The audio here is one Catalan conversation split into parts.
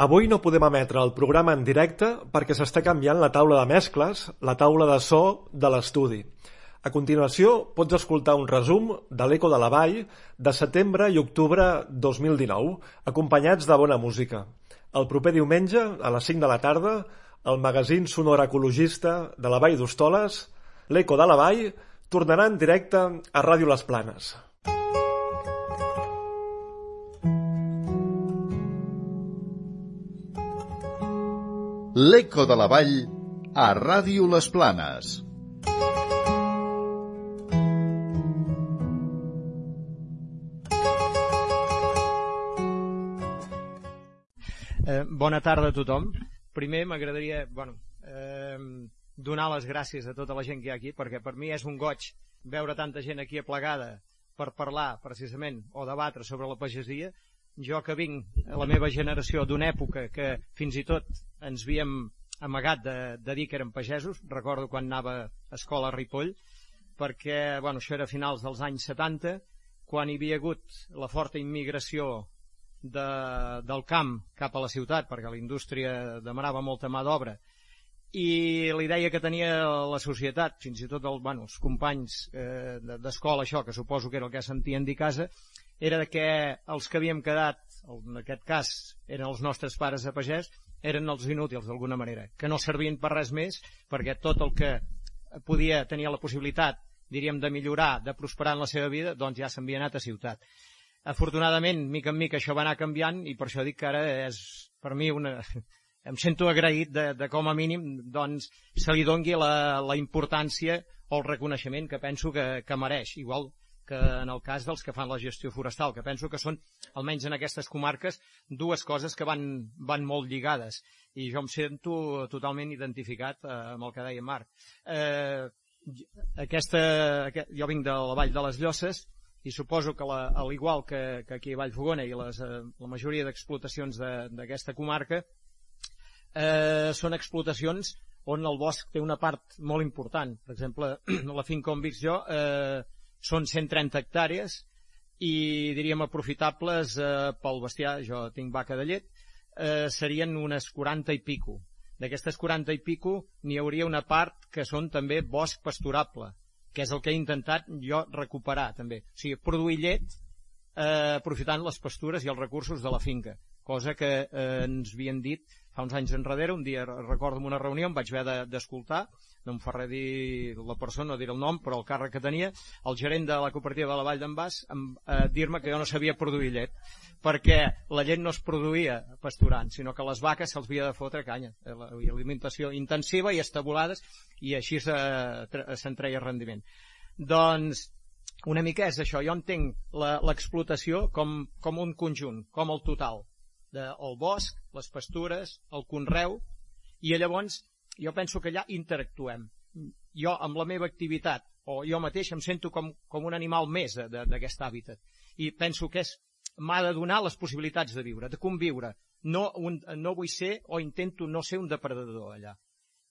Avui no podem emetre el programa en directe perquè s'està canviant la taula de mescles, la taula de so de l'estudi. A continuació, pots escoltar un resum de l'Eco de la Vall de setembre i octubre 2019, acompanyats de bona música. El proper diumenge, a les 5 de la tarda, el magazín sonor ecologista de la Vall d'Hostoles, l'Eco de la Vall, tornarà en directe a Ràdio Les Planes. L'Eco de la Vall a Ràdio Les Planes. Eh, bona tarda a tothom. Primer m'agradaria bueno, eh, donar les gràcies a tota la gent que hi ha aquí, perquè per mi és un goig veure tanta gent aquí aplegada per parlar precisament o debatre sobre la pagesia jo que vinc a la meva generació d'una època que fins i tot ens havíem amagat de, de dir que érem pagesos, recordo quan anava a escola a Ripoll, perquè bueno, això era a finals dels anys 70, quan hi havia hagut la forta immigració de, del camp cap a la ciutat, perquè la indústria demanava molta mà d'obra, i la idea que tenia la societat, fins i tot el, bueno, els companys eh, d'escola, això, que suposo que era el que sentien dir casa, era que els que havíem quedat, en aquest cas eren els nostres pares de pagès, eren els inútils d'alguna manera, que no servien per res més perquè tot el que podia tenir la possibilitat, diríem, de millorar, de prosperar en la seva vida, doncs ja s'havia anat a ciutat. Afortunadament, mica en mica això va anar canviant i per això dic que ara és per mi una... em sento agraït de, de com a mínim doncs, se li dongui la, la importància o el reconeixement que penso que, que mereix. Igual que en el cas dels que fan la gestió forestal, que penso que són, almenys en aquestes comarques, dues coses que van, van molt lligades. I jo em sento totalment identificat eh, amb el que deia Marc. Eh, aquesta, aquest, jo vinc de la Vall de les Llosses i suposo que, la, al igual que, que aquí a Vallfogona i les, eh, la majoria d'explotacions d'aquesta de, comarca, eh, són explotacions on el bosc té una part molt important. Per exemple, la finca on visc jo eh, són 130 hectàrees i diríem aprofitables eh, pel bestiar, jo tinc vaca de llet, eh, serien unes 40 i pico. D'aquestes 40 i pico n'hi hauria una part que són també bosc pasturable, que és el que he intentat jo recuperar també. O sigui, produir llet eh, aprofitant les pastures i els recursos de la finca, cosa que eh, ens havien dit fa uns anys enrere, un dia recordo en una reunió em vaig haver d'escoltar, no em fa res dir la persona, no dir el nom, però el càrrec que tenia, el gerent de la cooperativa de la Vall d'en Bas, eh, dir-me que jo no sabia produir llet, perquè la llet no es produïa pasturant, sinó que les vaques se'ls havia de fotre canya, eh, alimentació intensiva i estabulades, i així se'n treia rendiment. Doncs, una mica és això, jo entenc l'explotació com, com un conjunt, com el total del bosc, les pastures, el conreu, i llavors jo penso que allà interactuem. Jo, amb la meva activitat, o jo mateix em sento com, com un animal més d'aquest hàbitat. I penso que és m'ha de donar les possibilitats de viure, de conviure. No, un, no vull ser o intento no ser un depredador allà.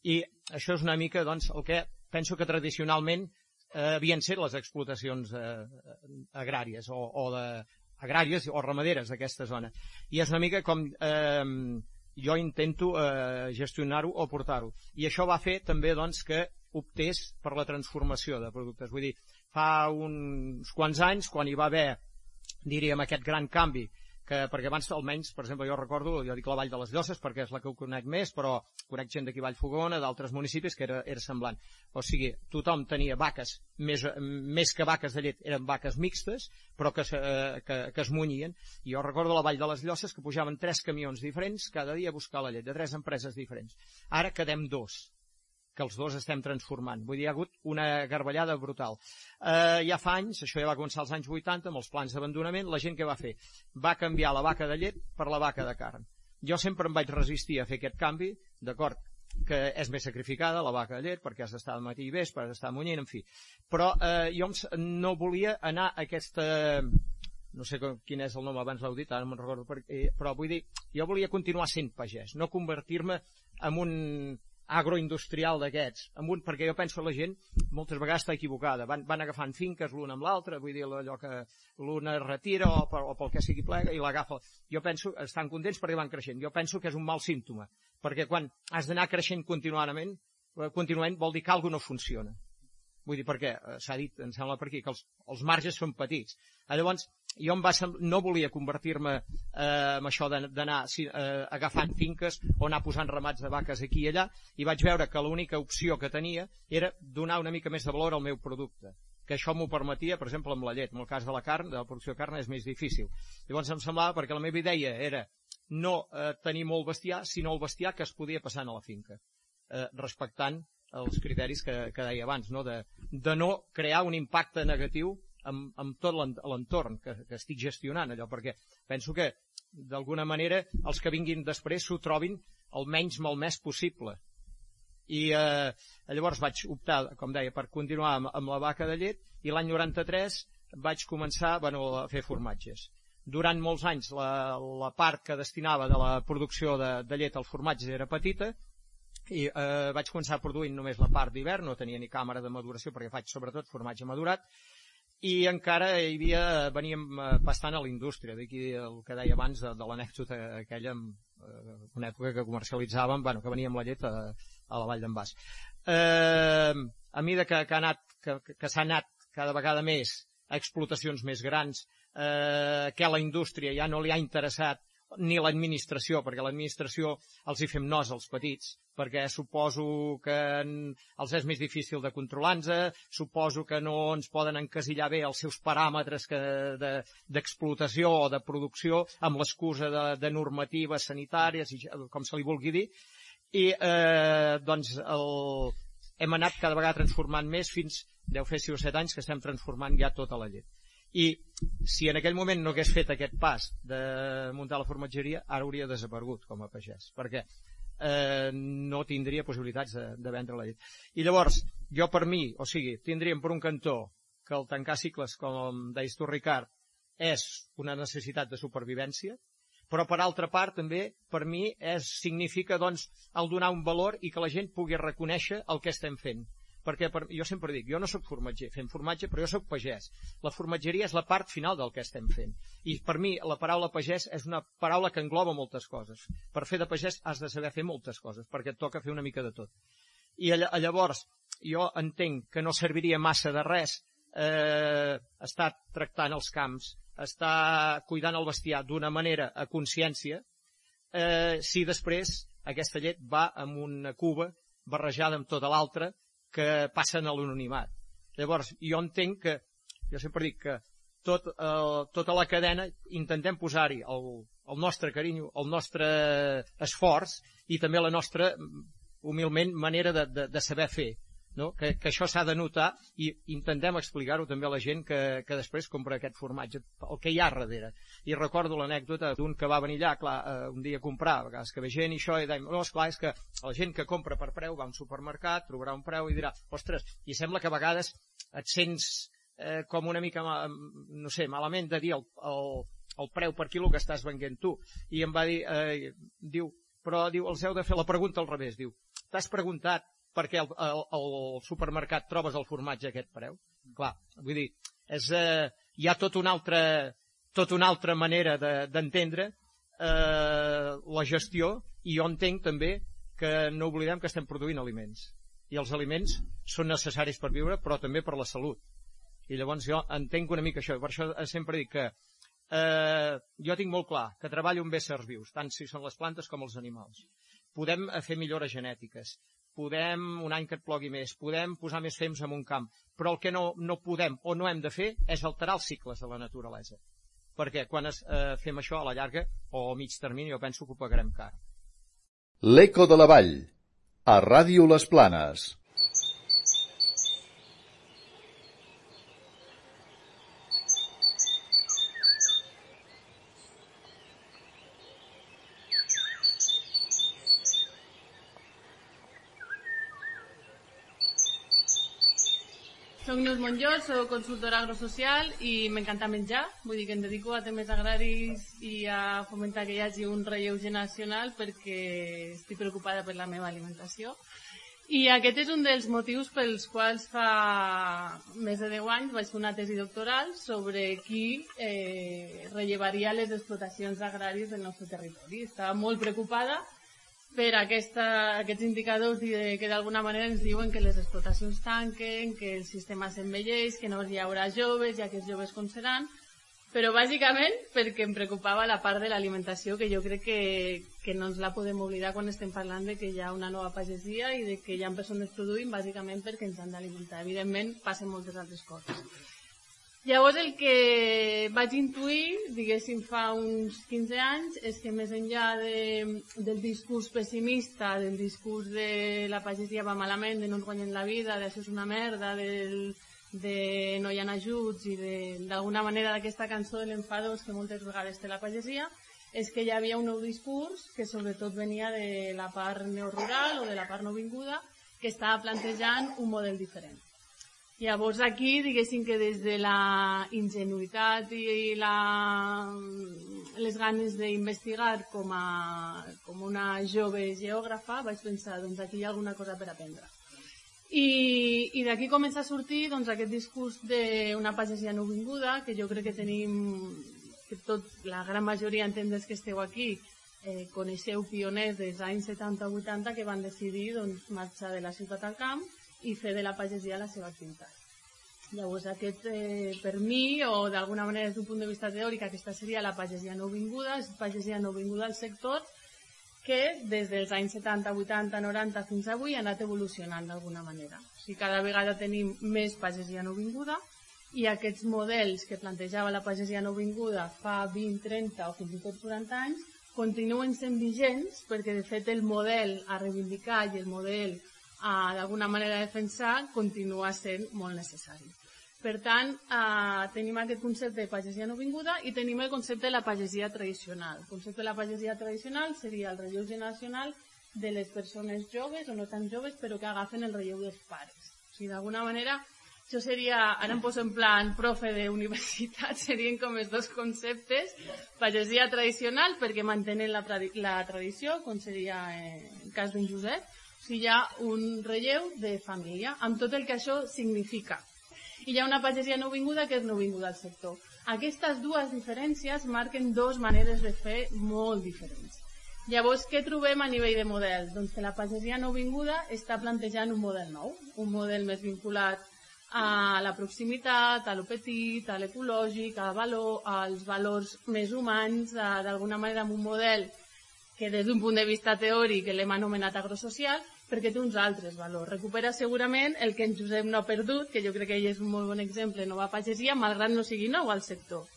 I això és una mica doncs, el que penso que tradicionalment eh, havien set les explotacions eh, agràries o, o de, agràries o ramaderes d'aquesta zona. I és una mica com eh, jo intento eh, gestionar-ho o portar-ho. I això va fer també doncs, que optés per la transformació de productes. Vull dir, fa uns quants anys, quan hi va haver, diríem, aquest gran canvi que, perquè abans almenys, per exemple, jo recordo, jo dic la Vall de les Llosses perquè és la que ho conec més, però conec gent d'aquí Vallfogona, d'altres municipis, que era, era semblant. O sigui, tothom tenia vaques, més, més que vaques de llet, eren vaques mixtes, però que, eh, que, que es munyien. I jo recordo la Vall de les Llosses que pujaven tres camions diferents cada dia a buscar la llet, de tres empreses diferents. Ara quedem dos que els dos estem transformant. Vull dir, hi ha hagut una garballada brutal. Eh, ja fa anys, això ja va començar als anys 80, amb els plans d'abandonament, la gent que va fer? Va canviar la vaca de llet per la vaca de carn. Jo sempre em vaig resistir a fer aquest canvi, d'acord, que és més sacrificada la vaca de llet perquè has d'estar al matí i vespre, has d'estar munyint, en fi. Però eh, jo no volia anar a aquesta no sé quin és el nom, abans l'heu dit, ara no me'n recordo, per, eh, però vull dir, jo volia continuar sent pagès, no convertir-me en un agroindustrial d'aquests, amb un, perquè jo penso la gent moltes vegades està equivocada, van, van agafant finques l'una amb l'altra, vull dir allò que l'una retira o, per, o pel que sigui plega i l'agafa. Jo penso, estan contents perquè van creixent, jo penso que és un mal símptoma, perquè quan has d'anar creixent continuament, eh, continuament vol dir que alguna no funciona. Vull dir, perquè eh, s'ha dit, em sembla per aquí, que els, els marges són petits. Llavors, jo em va no volia convertir-me eh, en això d'anar eh, agafant finques o anar posant ramats de vaques aquí i allà, i vaig veure que l'única opció que tenia era donar una mica més de valor al meu producte que això m'ho permetia, per exemple, amb la llet. En el cas de la carn, de la producció de carn, és més difícil. Llavors em semblava, perquè la meva idea era no eh, tenir molt bestiar, sinó el bestiar que es podia passar a la finca, eh, respectant els criteris que, que deia abans, no? De, de no crear un impacte negatiu amb, amb tot l'entorn que, que estic gestionant allò, perquè penso que d'alguna manera els que vinguin després s'ho trobin el menys malmès possible. I eh, llavors vaig optar, com deia, per continuar amb, amb la vaca de llet i l'any 93 vaig començar bueno, a fer formatges. Durant molts anys la, la part que destinava de la producció de, de llet al formatge era petita i eh, vaig començar produint només la part d'hivern, no tenia ni càmera de maduració perquè faig sobretot formatge madurat i encara hi havia, veníem eh, bastant a la indústria, d'aquí el que deia abans de, de l'anècdota aquella eh, una època que comercialitzàvem, bueno, que veníem la llet a, a la Vall d'en Bas. Eh, a mesura que, que, ha anat, que, que s'ha anat cada vegada més a explotacions més grans, eh, que a la indústria ja no li ha interessat ni l'administració, perquè l'administració els hi fem nos als petits, perquè suposo que els és més difícil de controlar-nos, suposo que no ens poden encasillar bé els seus paràmetres d'explotació de, o de producció amb l'excusa de, de normatives sanitàries, i, com se li vulgui dir, i eh, doncs el, hem anat cada vegada transformant més fins, deu fer 6 o 7 anys que estem transformant ja tota la llet. I si en aquell moment no hagués fet aquest pas de muntar la formatgeria, ara hauria desaparegut com a pagès, perquè eh, no tindria possibilitats de, de vendre la llet. I llavors, jo per mi, o sigui, tindríem per un cantó que el tancar cicles, com deies tu, Ricard, és una necessitat de supervivència, però per altra part també per mi és, significa doncs, el donar un valor i que la gent pugui reconèixer el que estem fent perquè per, jo sempre dic, jo no sóc formatger, fem formatge, però jo sóc pagès. La formatgeria és la part final del que estem fent. I per mi la paraula pagès és una paraula que engloba moltes coses. Per fer de pagès has de saber fer moltes coses, perquè et toca fer una mica de tot. I llavors, jo entenc que no serviria massa de res eh, estar tractant els camps, estar cuidant el bestiar d'una manera a consciència, eh, si després aquesta llet va amb una cuba barrejada amb tota l'altra que passen a l'anonimat. Llavors, jo entenc que, jo sempre dic que tot, eh, tota la cadena intentem posar-hi el, el nostre carinyo, el nostre esforç i també la nostra, humilment, manera de, de, de saber fer no? que, que això s'ha de notar i intentem explicar-ho també a la gent que, que després compra aquest formatge, el que hi ha darrere. I recordo l'anècdota d'un que va venir allà, clar, eh, un dia a comprar, a vegades que ve gent i això, i deim, no, esclar, és que la gent que compra per preu va a un supermercat, trobarà un preu i dirà, ostres, i sembla que a vegades et sents eh, com una mica, no sé, malament de dir el, el, el preu per quilo que estàs venent tu. I em va dir, eh, diu, però diu, els heu de fer la pregunta al revés, diu, t'has preguntat perquè el, el, el supermercat trobes el formatge a aquest preu. Clar, vull dir, és, eh, hi ha tota una altra, tota una altra manera d'entendre de, eh, la gestió i jo entenc també que no oblidem que estem produint aliments. I els aliments són necessaris per viure però també per la salut. I llavors jo entenc una mica això per això sempre dic que eh, jo tinc molt clar que treballo amb éssers vius tant si són les plantes com els animals. Podem fer millores genètiques podem, un any que et plogui més, podem posar més fems en un camp, però el que no, no podem o no hem de fer és alterar els cicles de la naturalesa. Perquè quan es, eh, fem això a la llarga o a mig termini jo penso que ho pagarem car. L'Eco de la Vall, a Ràdio Les Planes. Soc Neus Monllós, soc consultora agrosocial i m'encanta menjar, vull dir que em dedico a temes agraris i a fomentar que hi hagi un relleu generacional perquè estic preocupada per la meva alimentació. I aquest és un dels motius pels quals fa més de 10 anys vaig fer una tesi doctoral sobre qui eh, rellevaria les explotacions agràries del nostre territori. Estava molt preocupada per aquesta, aquests indicadors que d'alguna manera ens diuen que les explotacions tanquen, que el sistema s'envelleix, que no hi haurà joves, ja que els joves com seran, però bàsicament perquè em preocupava la part de l'alimentació, que jo crec que, que no ens la podem oblidar quan estem parlant de que hi ha una nova pagesia i de que hi ha persones produint bàsicament perquè ens han d'alimentar. Evidentment, passen moltes altres coses. Llavors el que vaig intuir, diguéssim, fa uns 15 anys, és que més enllà de, del discurs pessimista, del discurs de la pagesia va malament, de no ens guanyen la vida, d'això és una merda, del, de no hi ha ajuts i d'alguna manera d'aquesta cançó de l'enfadós que moltes vegades té la pagesia, és que hi havia un nou discurs que sobretot venia de la part neorural o de la part no vinguda que estava plantejant un model diferent. Llavors aquí, diguéssim que des de la ingenuïtat i la, les ganes d'investigar com, a, com una jove geògrafa, vaig pensar, doncs aquí hi ha alguna cosa per aprendre. I, i d'aquí comença a sortir doncs, aquest discurs d'una pagesia no vinguda, que jo crec que tenim, que tot, la gran majoria entendes que esteu aquí, eh, coneixeu pioners dels anys 70-80 que van decidir doncs, marxar de la ciutat al camp i fer de la pagesia la seva activitat. Llavors, aquest, eh, per mi, o d'alguna manera des d'un punt de vista teòric, aquesta seria la pagesia no vinguda, és pagesia no vinguda al sector, que des dels anys 70, 80, 90 fins avui ha anat evolucionant d'alguna manera. O sigui, cada vegada tenim més pagesia no vinguda i aquests models que plantejava la pagesia no vinguda fa 20, 30 o fins i tot 40 anys continuen sent vigents perquè de fet el model a reivindicar i el model d'alguna manera defensar continua sent molt necessari. Per tant, eh, tenim aquest concepte de pagesia no vinguda i tenim el concepte de la pagesia tradicional. El concepte de la pagesia tradicional seria el relleu generacional de les persones joves o no tan joves però que agafen el relleu dels pares. O sigui, d'alguna manera, això seria, ara em poso en plan profe d'universitat, serien com els dos conceptes, pagesia tradicional perquè mantenen la, la tradició, com seria eh, el cas d'un Josep, hi ha un relleu de família, amb tot el que això significa. I hi ha una pagesia no vinguda que és no vinguda al sector. Aquestes dues diferències marquen dues maneres de fer molt diferents. Llavors, què trobem a nivell de model? Doncs que la pagesia no vinguda està plantejant un model nou, un model més vinculat a la proximitat, a lo petit, a l'ecològic, a valor, als valors més humans, d'alguna manera amb un model que des d'un punt de vista teòric l'hem anomenat agrosocial, perquè té uns altres valors. Recupera segurament el que en Josep no ha perdut, que jo crec que ell és un molt bon exemple, nova pagesia, malgrat no sigui nou al sector.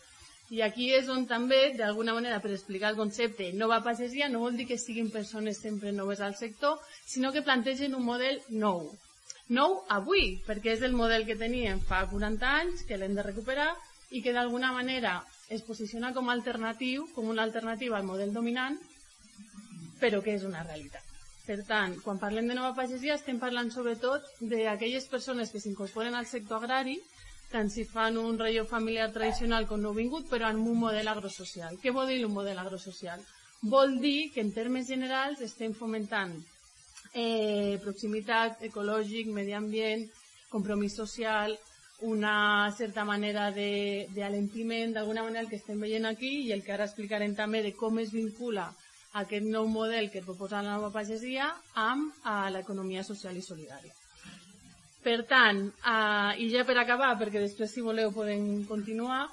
I aquí és on també, d'alguna manera, per explicar el concepte nova pagesia, no vol dir que siguin persones sempre noves al sector, sinó que plantegen un model nou. Nou avui, perquè és el model que teníem fa 40 anys, que l'hem de recuperar, i que d'alguna manera es posiciona com a alternatiu, com una alternativa al model dominant, però que és una realitat. Per tant, quan parlem de nova pagesia estem parlant sobretot d'aquelles persones que s'incorporen al sector agrari, tant si fan un relleu familiar tradicional com no vingut, però en un model agrosocial. Què vol dir un model agrosocial? Vol dir que en termes generals estem fomentant eh, proximitat, ecològic, medi ambient, compromís social, una certa manera d'alentiment, d'alguna manera el que estem veient aquí i el que ara explicarem també de com es vincula aquest nou model que proposa la nova pagesia amb eh, l'economia social i solidària. Per tant, eh, i ja per acabar, perquè després si voleu podem continuar,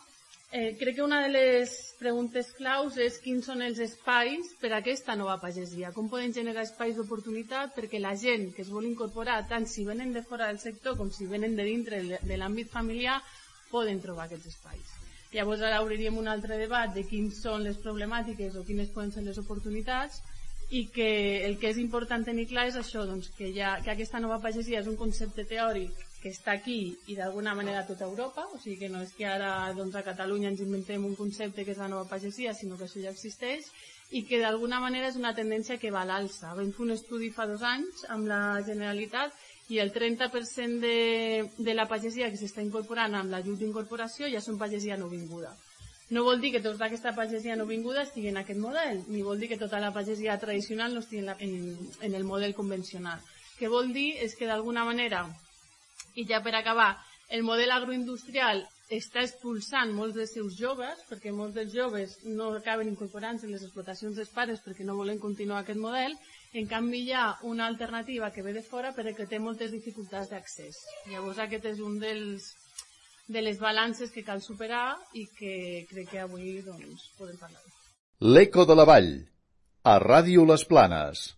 eh, crec que una de les preguntes claus és quins són els espais per a aquesta nova pagesia, com poden generar espais d'oportunitat perquè la gent que es vol incorporar, tant si venen de fora del sector com si venen de dintre de l'àmbit familiar, poden trobar aquests espais. Llavors ara obriríem un altre debat de quins són les problemàtiques o quines poden ser les oportunitats i que el que és important tenir clar és això, doncs, que, ja, que aquesta nova pagesia és un concepte teòric que està aquí i d'alguna manera a tota Europa, o sigui que no és que ara doncs, a Catalunya ens inventem un concepte que és la nova pagesia, sinó que això ja existeix i que d'alguna manera és una tendència que va a l'alça. Vam fer un estudi fa dos anys amb la Generalitat i el 30% de, de la pagesia que s'està incorporant amb l'ajut d'incorporació ja són pagesia no vinguda. No vol dir que tota aquesta pagesia no vinguda estigui en aquest model, ni vol dir que tota la pagesia tradicional no estigui en, la, en, en el model convencional. Què vol dir és que d'alguna manera, i ja per acabar, el model agroindustrial està expulsant molts dels seus joves, perquè molts dels joves no acaben incorporant-se en les explotacions dels pares perquè no volen continuar aquest model, en canvi hi ha una alternativa que ve de fora però que té moltes dificultats d'accés. Llavors aquest és un dels, de les balances que cal superar i que crec que avui doncs, podem parlar. L'Eco de la Vall, a Ràdio Les Planes.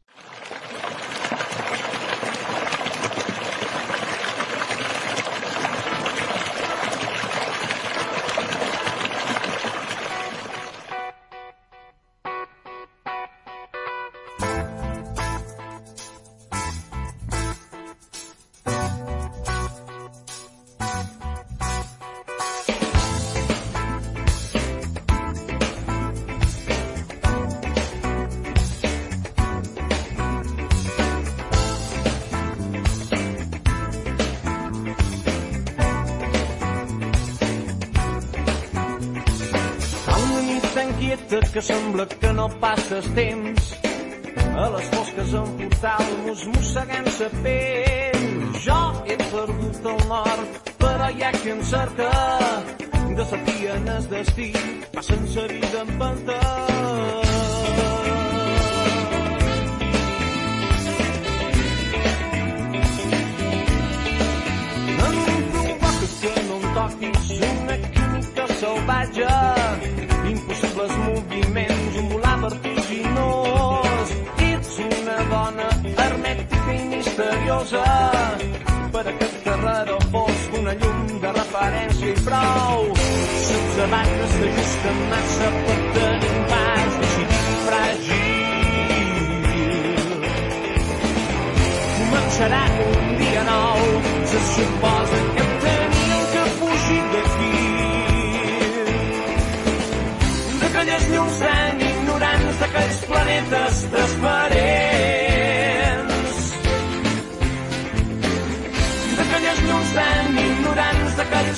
No passes temps. A les fosques en portal mos mosseguem sa pell. Jo he perdut el nord, però hi ha qui em cerca. Desafien el destí, passen sa vida misteriosa per aquest carrer fosc, una llum de referència i prou. Setze vaques s'ajusten massa per tenir un pas decidit fràgil. Començarà un dia nou, se suposa que teníem que fugir d'aquí aquelles llums tan ignorants d'aquells planetes transparents.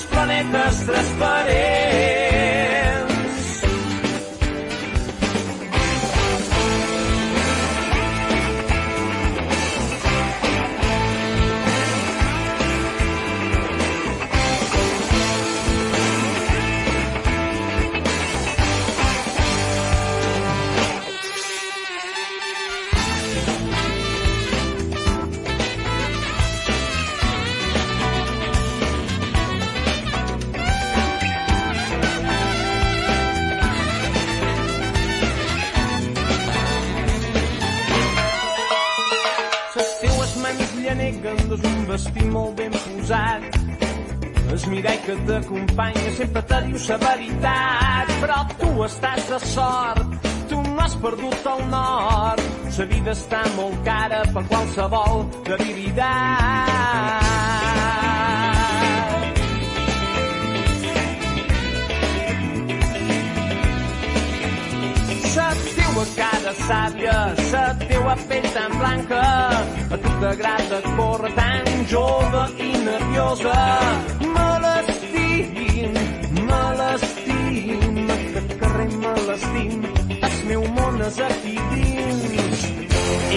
Planetes transparents. Que t'acompanya sempre te diu sa veritat, però tu estàs de sort, tu no has perdut el nord. Sa vida està molt cara per qualsevol debilitat. Sa teua cara sàvia, sa teua pell tan blanca, a tu t'agrada córrer tan jove i nerviosa.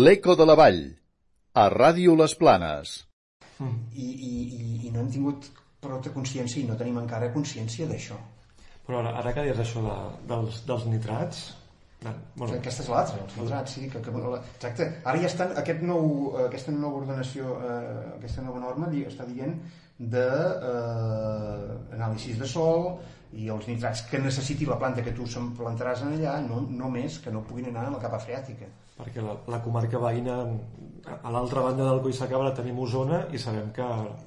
L'Eco de la Vall, a Ràdio Les Planes. I, i, i, i no hem tingut prou consciència i no tenim encara consciència d'això. Però ara, ara que dius això de, dels, dels nitrats... De, Bueno. Aquesta és l'altra, els nitrats, sí. Que, que, exacte. Ara ja estan, aquest nou, aquesta nova ordenació, eh, aquesta nova norma di- està dient de eh, anàlisis de sol i els nitrats que necessiti la planta que tu se'n plantaràs en allà, no, no més, que no puguin anar a la capa freàtica. Perquè la, la comarca veïna, a l'altra banda del Collsacabra tenim Osona i sabem que...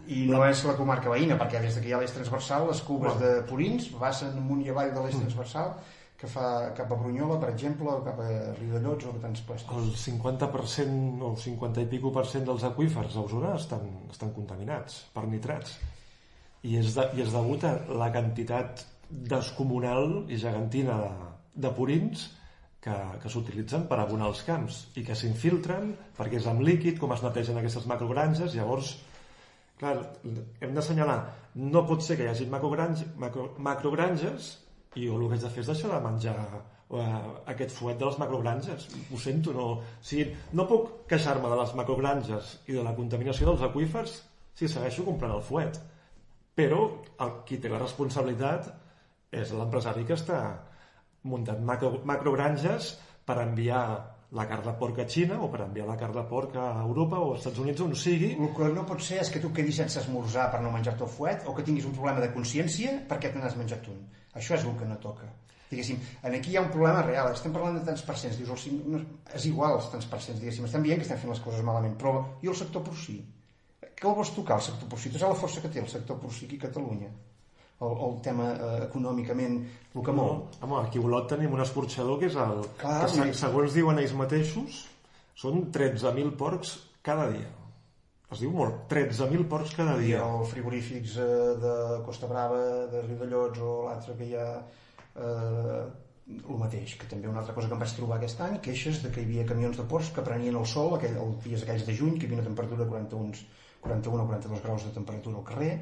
I no és la comarca veïna, perquè des de que hi ha l'eix transversal, les cubes Bueno. de Purins passen amunt i avall de l'eix transversal, que fa cap a Brunyola, per exemple, o cap a Riudellots o a tants puestos. El 50% o el 50 i pico per cent dels aqüífers a Osona estan, estan contaminats per nitrats. I és, de, I és degut a la quantitat descomunal i gegantina de, de purins que, que s'utilitzen per abonar els camps i que s'infiltren perquè és amb líquid, com es netegen aquestes macrogranges, llavors clar, hem d'assenyalar no pot ser que hi hagi macrogranges, macro, macrogranges i jo el que haig de fer és deixar de menjar eh, aquest fuet de les macrogranges. Ho sento, no, o sigui, no puc queixar-me de les macrogranges i de la contaminació dels aqüífers si segueixo comprant el fuet. Però el, qui té la responsabilitat és l'empresari que està muntant macro, macrogranges per enviar la carn de porc a Xina o per enviar la carn de porc a Europa o als Estats Units on sigui El que no pot ser és que tu quedis sense esmorzar per no menjar-te el fuet o que tinguis un problema de consciència perquè te n'has menjat un. Això és el que no toca. Diguéssim, aquí hi ha un problema real. Estem parlant de tants percents. Dius, el, no, és igual els tants percents, diguéssim. Estem dient que estem fent les coses malament, però i el sector porcí? Què el vols tocar, el sector porcí? Tu saps la força que té el sector porcí aquí a Catalunya? El, el tema eh, econòmicament, el que mou. Home, aquí a Olot tenim un escorxador que és el... Clar, que i- segons diuen ells mateixos, són 13.000 porcs cada dia. Es diu molt, 13.000 porcs cada dia. ha el frigorífics eh, de Costa Brava, de Riudellots o l'altre que hi ha eh, el mateix, que també una altra cosa que em vaig trobar aquest any, queixes de que hi havia camions de porcs que prenien el sol aquell, els dies aquells de juny, que hi havia una temperatura de 41, 41 o 42 graus de temperatura al carrer,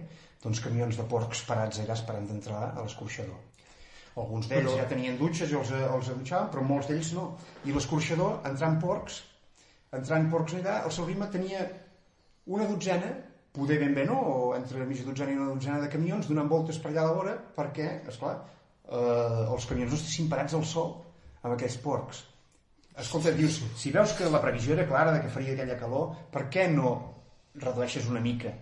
doncs camions de porcs parats allà esperant d'entrar a l'escorxador. Alguns d'ells Però- ja tenien dutxes i els, els dutxaven, però molts d'ells no. I l'escorxador, entrant porcs, entrant porcs allà, el seu ritme tenia una dotzena, poder ben bé no, o entre mitja dotzena i una dotzena de camions donant voltes per allà a la vora perquè, esclar, eh, els camions no estessin parats al sol amb aquells porcs. Escolta, dius, si veus que la previsió era clara de que faria aquella calor, per què no redueixes una mica?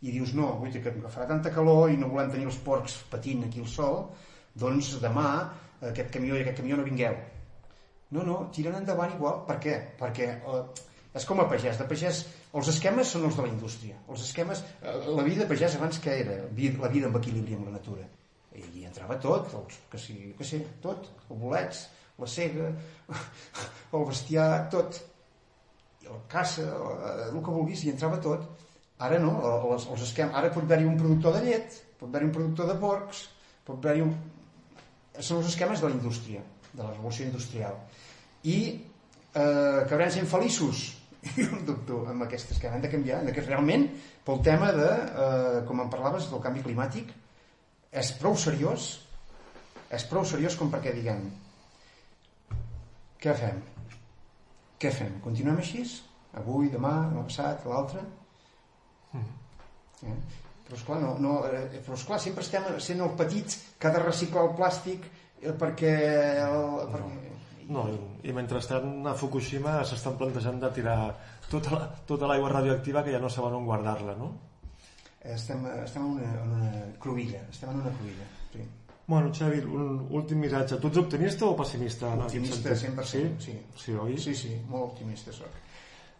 I dius, no, guaita, que, que farà tanta calor i no volem tenir els porcs patint aquí al sol, doncs demà aquest camió i aquest camió no vingueu. No, no, tiren endavant igual. Per què? Perquè eh, és com a pagès. De pagès, els esquemes són els de la indústria. Els esquemes, eh, la vida de pagès abans que era? La vida amb equilibri amb la natura. I hi entrava tot, els, que sí, que sé, tot, els bolets, la cega, el bestiar, tot. I la caça, eh, el que vulguis, hi entrava tot. Ara no, els, els esquemes, ara pot haver-hi un productor de llet, pot haver-hi un productor de porcs, pot haver-hi un... Són els esquemes de la indústria, de la revolució industrial. I eh, que sent feliços jo no dubto amb aquest esquema hem de canviar, hem de que realment pel tema de, eh, com en parlaves del canvi climàtic és prou seriós és prou seriós com perquè diguem què fem? Què fem? Continuem així? Avui, demà, demà passat, l'altre? Eh? Però esclar, no, no, eh, però esclar, sempre estem sent el petit que ha de reciclar el plàstic eh, perquè... El, perquè... No, i, i mentrestant a Fukushima s'estan plantejant de tirar tota la- tota l'aigua radioactiva que ja no saben on guardar-la, no? Estem, estem en, una, en una cruïlla, estem en una cruïlla. Sí. Bueno, Xavi, un últim missatge. Tu ets optimista o pessimista? Optimista, sentit? 100%, sí. Sí, oi? Sí, sí, molt optimista soc.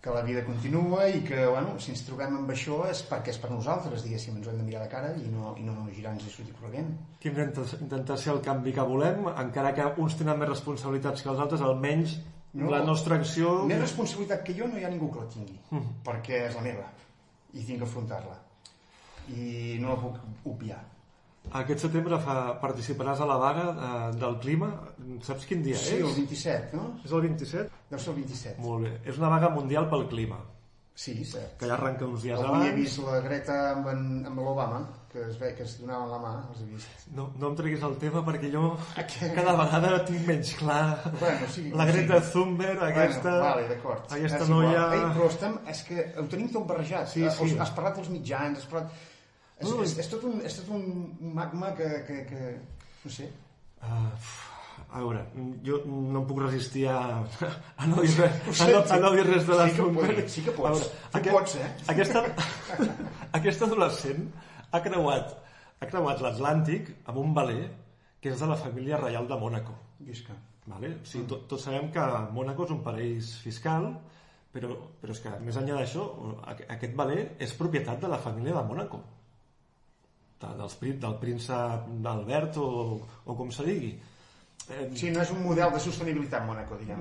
Que la vida continua i que, bueno, si ens trobem amb això és perquè és per nosaltres, diguéssim, ens ho hem de mirar de cara i no, i no girar-nos i sortir corrent. Que hem d'intentar intentar ser el canvi que volem, encara que uns tenen més responsabilitats que els altres, almenys No. la nostra acció... Més responsabilitat que jo no hi ha ningú que la tingui, Mhm. perquè és la meva i tinc que afrontar-la. I no la puc obviar. Aquest setembre fa, participaràs a la vaga eh, del clima. Saps quin dia Sí, el és? 27, no? És el 27? Deu ser el 27. Molt bé. És una vaga mundial pel clima. Sí, cert. que ja arrenca uns dies Avui he abans. vist la Greta amb, en, amb l'Obama, que es ve que es donaven la mà, els he vist. No, no em treguis el tema perquè jo Aquest- cada vegada tinc menys clar Bueno, sí, la Greta sí. Thunberg, aquesta, Bueno, vale, d'acord. aquesta És igual. noia... Ei, però estem, és que ho tenim tot barrejat. Sí, Eh, sí. Has parlat dels mitjans, has parlat... És, No, és, és, tot un, és tot un magma que, que, que no sé, Uh, a veure, jo no em puc resistir a, a, no, dir res, a, no, a no dir res de la Sí pots, sí que pots. Veure, aquest- pots, eh? Aquesta, aquesta adolescent ha creuat, ha creuat l'Atlàntic amb un veler que és de la família reial de Mònaco. visca. Vale? O sigui, tot, tots sabem que Mònaco és un paraís fiscal, però, però és que més enllà d'això, aqu- aquest valer és propietat de la família de Mònaco. Dels, prin- del príncep d'Albert o, o com se digui. Eh, Sí, no és un model de sostenibilitat, Mónaco, diguem.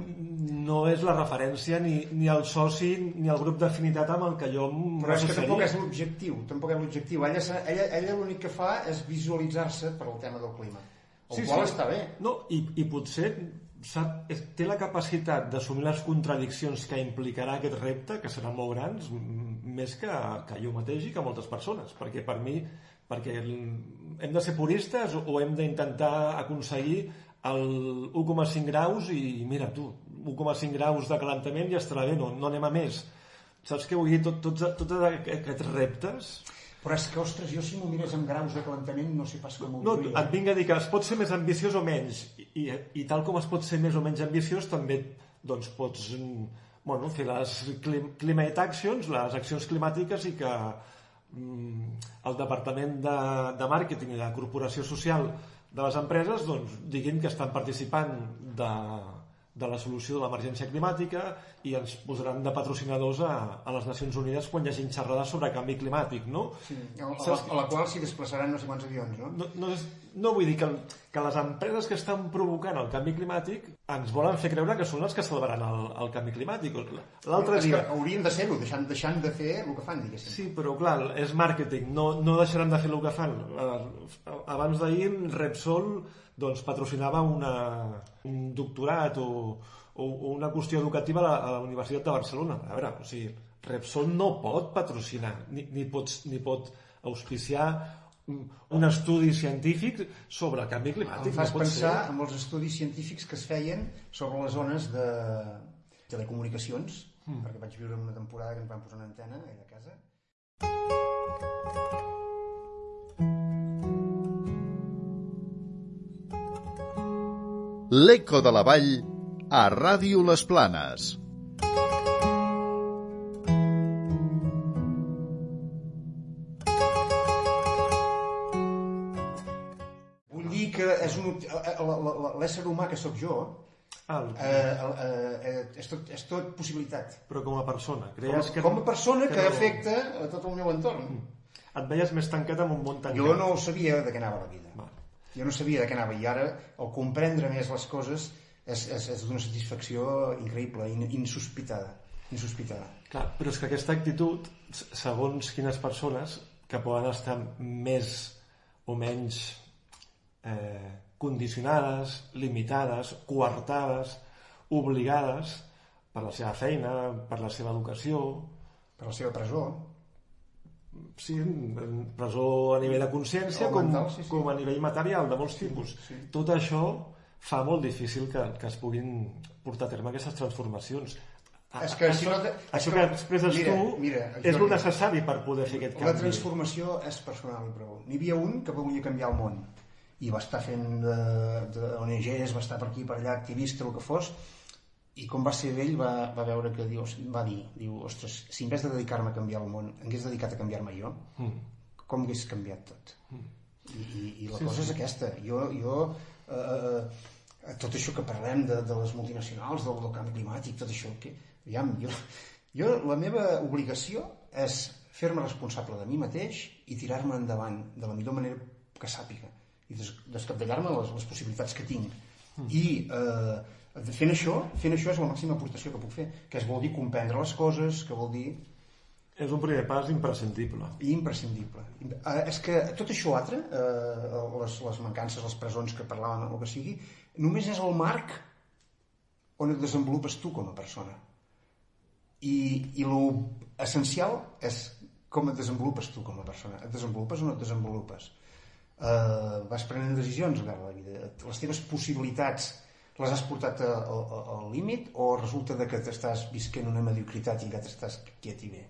no és la referència ni, ni el soci ni el grup d'afinitat amb el que jo Però és que tampoc és l'objectiu, tampoc és l'objectiu. Ella, ella, ella l'únic que fa és visualitzar-se per al tema del clima. El qual està bé. No, i, i potser sap, té la capacitat d'assumir les contradiccions que implicarà aquest repte, que seran molt grans, més que, que jo mateix i que moltes persones, perquè per mi perquè hem de ser puristes o hem d'intentar aconseguir el 1,5 graus i mira tu, 1,5 graus de calentament ja estarà bé, no, no anem a més. Saps què vull dir? Tot, tots, tots aquests reptes Però és que, ostres, jo si m'ho mires amb graus de calentament no sé pas com ho no, diria. et vinc a dir que es pot ser més ambiciós o menys i, i, tal com es pot ser més o menys ambiciós també doncs, pots mm, bueno, fer les clim, climate actions, les accions climàtiques i que el Departament de, de Màrqueting i de Corporació Social de les empreses doncs, diguin que estan participant de, de la solució de l'emergència climàtica i ens posaran de patrocinadors a, a les Nacions Unides quan hi hagi xerrades sobre canvi climàtic, no? Sí, a, la, a la qual s'hi desplaçaran no sé quants avions, no? no, no, és, no vull dir que, que les empreses que estan provocant el canvi climàtic ens volen fer creure que són les que salvaran el, el canvi climàtic. L'altre dia... que haurien de ser-ho, deixant, deixant de fer el que fan, diguéssim. Sí, però clar, és màrqueting, no, no deixaran de fer el que fan. Eh, Abans d'ahir Repsol doncs, patrocinava una, un doctorat o, o una qüestió educativa a la, a la Universitat de Barcelona. A veure, o sigui, Repsol no pot patrocinar, ni, ni, pot, ni pot auspiciar un estudi científic sobre el canvi climàtic. Em fas no pensar ser. en els estudis científics que es feien sobre les zones de telecomunicacions, Hmm. perquè vaig viure una temporada que ens van posar una antena a casa. L'Eco de la Vall a Ràdio Les Planes. Vull dir que és un, eh, la- l'ésser humà que sóc jo Ah, el- eh, eh, eh, és, tot, és tot possibilitat. però com a persona. Com, Creies que, com a persona que, no- afecta a tot el meu entorn. Et veies més tancat en un món tancat. Jo no sabia de què anava la vida. Va. Jo no sabia de què anava i ara, al comprendre més les coses, és, és, és d'una satisfacció increïble, in, insospitada. Insospitada. Clar, però és que aquesta actitud, segons quines persones que poden estar més o menys eh, condicionades, limitades, coartades, obligades per la seva feina, per la seva educació, Per la seva presó. Sí, en presó a nivell de consciència com, mental, sí, sí. com a nivell material de molts tipus. sí. Tot això fa molt difícil que, que es puguin portar a terme aquestes transformacions. És que això, és això que- expresses mira, tu mira, és el necessari per poder fer aquest La canvi. transformació és personal prou. N'hi havia un que volia canviar el món i va estar fent de, de ONGs, va estar per aquí, per allà, activista, el que fos, i com va ser ell va, va veure que diu, va dir, diu, ostres, si en vez de dedicar-me a canviar el món, hagués dedicat a canviar-me jo, Mm. com hagués canviat tot? I, i, i la Sí, cosa sí. és aquesta. Jo, jo eh, eh, tot això que parlem de, de les multinacionals, del, del canvi climàtic, tot això, que, aviam, jo, jo la meva obligació és fer-me responsable de mi mateix i tirar-me endavant de la millor manera que sàpiga i des, descapdallar-me les, les possibilitats que tinc. I eh, fent això, fent això és la màxima aportació que puc fer, que es vol dir comprendre les coses, que vol dir... És un primer pas imprescindible. Imprescindible. Ah, és que tot això altre, eh, les, les mancances, les presons que parlaven, el que sigui, només és el marc on et desenvolupes tu com a persona. I, i essencial és com et desenvolupes tu com a persona. Et desenvolupes o no et desenvolupes? Eh, vas prenent decisions a la vida. Les teves possibilitats les has portat al límit o resulta que t'estàs visquent una mediocritat i que t'estàs quiet i bé?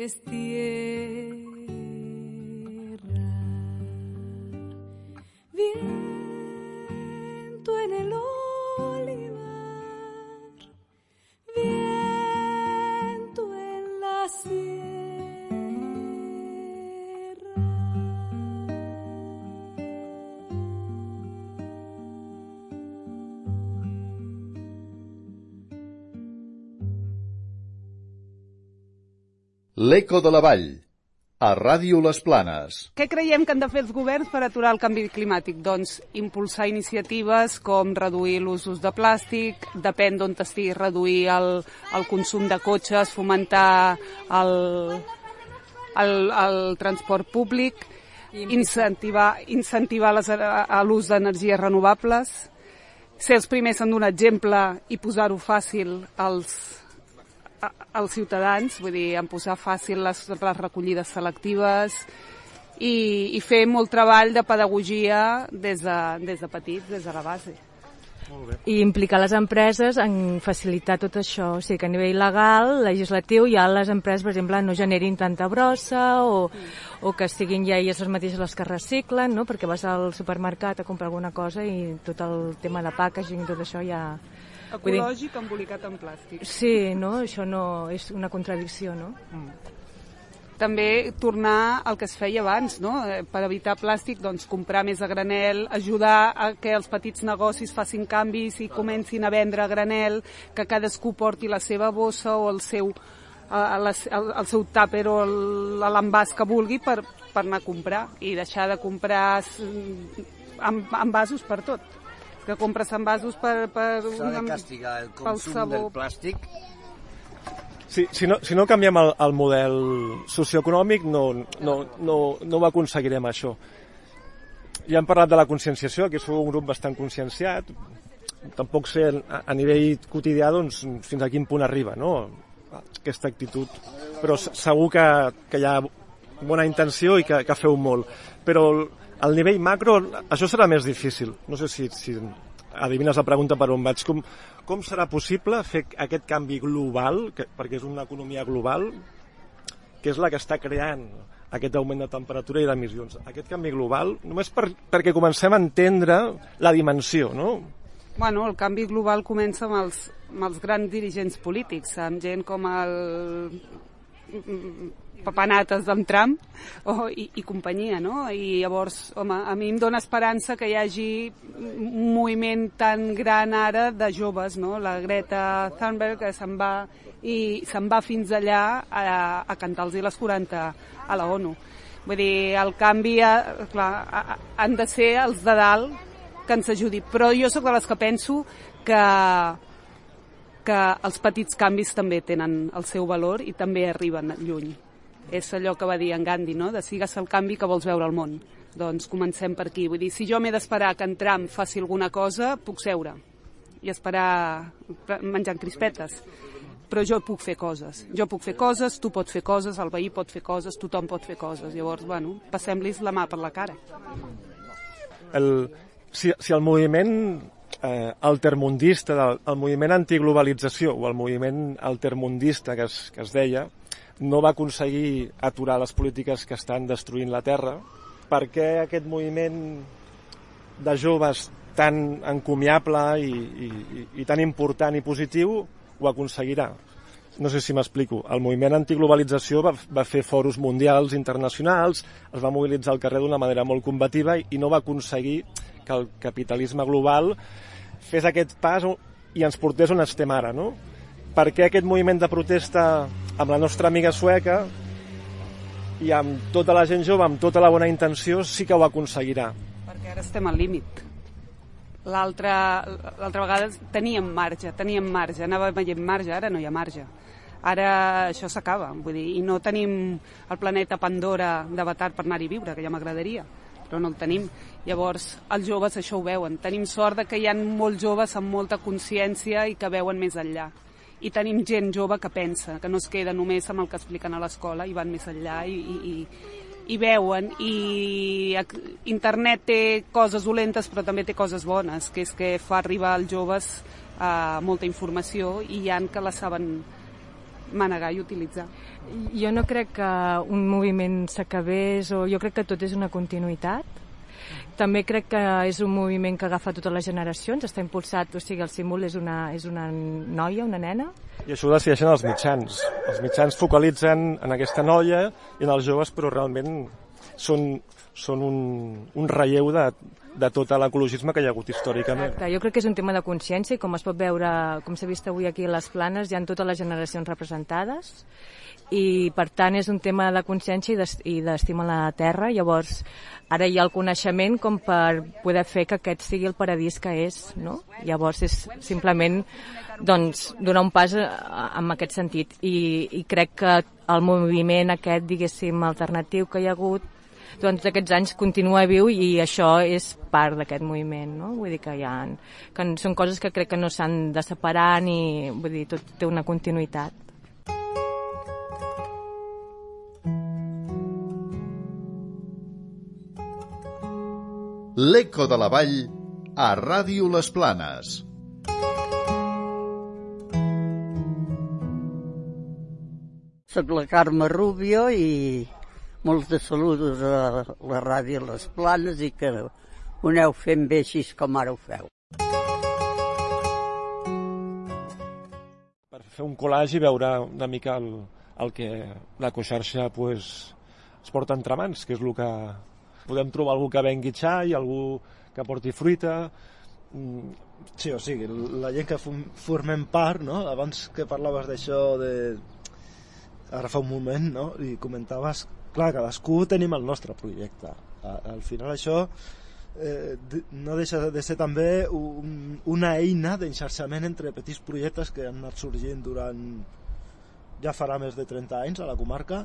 es. L'Eco de la Vall, a Ràdio Les Planes. Què creiem que han de fer els governs per aturar el canvi climàtic? Doncs impulsar iniciatives com reduir l'usos de plàstic, depèn d'on estigui, reduir el, el consum de cotxes, fomentar el, el, el transport públic, incentivar, incentivar l'ús d'energies renovables, ser els primers en donar exemple i posar-ho fàcil als, als ciutadans, vull dir, en posar fàcil les, les recollides selectives i, i fer molt treball de pedagogia des de, des de petits, des de la base. I implicar les empreses en facilitar tot això. O sigui que a nivell legal, legislatiu, ja les empreses, per exemple, no generin tanta brossa o, o que siguin ja elles les mateixes les que reciclen, no? perquè vas al supermercat a comprar alguna cosa i tot el tema de packaging, tot això ja, Vull dir- Ecològic embolicat en plàstic. Sí, no? Això no és una contradicció, no? també tornar al que es feia abans, no? Eh, per evitar plàstic, doncs comprar més a granel, ajudar a que els petits negocis facin canvis i comencin a vendre a granel, que cadascú porti la seva bossa o el seu el, el seu tàper o l'envàs que vulgui per, per anar a comprar i deixar de comprar mm, envasos per tot que compres envasos per, per S'ha de un- castigar el consum del plàstic Si, si, no, si no canviem el, el model socioeconòmic no, no, no, no ho aconseguirem això. Ja hem parlat de la conscienciació, que sou un grup bastant conscienciat. Tampoc sé a, a nivell quotidià doncs, fins a quin punt arriba no? aquesta actitud. Però segur que, que hi ha bona intenció i que, que feu molt. Però el- al nivell macro això serà més difícil. No sé si, si adivines la pregunta per on vaig. Com, com serà possible fer aquest canvi global, que, perquè és una economia global, que és la que està creant aquest augment de temperatura i d'emissions. Aquest canvi global, només per, perquè comencem a entendre la dimensió, no? Bueno, el canvi global comença amb els, amb els grans dirigents polítics, amb gent com el papanates d'en Trump o, i, i companyia, no? I llavors, home, a mi em dóna esperança que hi hagi un moviment tan gran ara de joves, no? La Greta Thunberg que se'n va i se'n va fins allà a, a cantar-los les 40 a la ONU. Vull dir, el canvi, ha, clar, ha, ha- han de ser els de dalt que ens ajudi. Però jo sóc de les que penso que que els petits canvis també tenen el seu valor i també arriben lluny. És allò que va dir en Gandhi, no? de sigues el canvi que vols veure al món. Doncs comencem per aquí. Vull dir, si jo m'he d'esperar que en Trump faci alguna cosa, puc seure i esperar menjant crispetes. Però jo puc fer coses. Jo puc fer coses, tu pots fer coses, el veí pot fer coses, tothom pot fer coses. Llavors, bueno, passem-los la mà per la cara. El, si, si el moviment eh, altermundista, del, el moviment antiglobalització o el moviment altermundista que es, que es deia, no va aconseguir aturar les polítiques que estan destruint la Terra, per què aquest moviment de joves tan encomiable i, i, i, tan important i positiu ho aconseguirà? No sé si m'explico. El moviment antiglobalització va, va fer foros mundials, internacionals, es va mobilitzar al carrer d'una manera molt combativa i, i no va aconseguir que el capitalisme global fes aquest pas i ens portés on estem ara, no? Per què aquest moviment de protesta amb la nostra amiga sueca i amb tota la gent jove, amb tota la bona intenció, sí que ho aconseguirà? Perquè ara estem al límit. L'altra vegada teníem marge, teníem marge, anava veient marge, ara no hi ha marge. Ara això s'acaba, vull dir, i no tenim el planeta Pandora d'avatar per anar-hi a viure, que ja m'agradaria, però no el tenim. Llavors, els joves això ho veuen. Tenim sort de que hi ha molts joves amb molta consciència i que veuen més enllà. I tenim gent jove que pensa, que no es queda només amb el que expliquen a l'escola i van més enllà i, i, i, i veuen i internet té coses dolentes però també té coses bones que és que fa arribar als joves a molta informació i hi han que la saben manegar i utilitzar. Jo no crec que un moviment s'acabés o jo crec que tot és una continuïtat. També crec que és un moviment que agafa totes les generacions, està impulsat, o sigui, el símbol és una, és una noia, una nena, I això ho decideixen els mitjans. Els mitjans focalitzen en aquesta noia i en els joves, però realment són, són un, un relleu de, de tot l'ecologisme que hi ha hagut històricament. Exacte, jo crec que és un tema de consciència i com es pot veure, com s'ha vist avui aquí a les planes, hi ha totes les generacions representades i per tant és un tema de consciència i d'estima a la terra, llavors ara hi ha el coneixement com per poder fer que aquest sigui el paradís que és, no? Llavors és simplement doncs, donar un pas eh, en aquest sentit i, i crec que el moviment aquest, diguéssim, alternatiu que hi ha hagut durant tots aquests anys continua viu i això és part d'aquest moviment, no? Vull dir que hi ha, que són coses que crec que no s'han de separar ni, vull dir, tot té una continuïtat. L'Eco de la Vall, a Ràdio Les Planes. Soc la Carme Rubio i molts de saludos a la ràdio Les Planes i que ho aneu fent bé així com ara ho feu. Per fer un collage i veure una mica el, el que la coixarxa pues, es porta entre mans, que és el que podem trobar algú que vengui xai, algú que porti fruita, Mm, Sí, o sigui, la gent que formem part, no? Abans que parlaves d'això de... Ara fa un moment, no? I comentaves, clar, cadascú tenim el nostre projecte. Al final això eh, no deixa de ser també un, una eina d'enxarxament entre petits projectes que han anat sorgint durant ja farà més de 30 anys a la comarca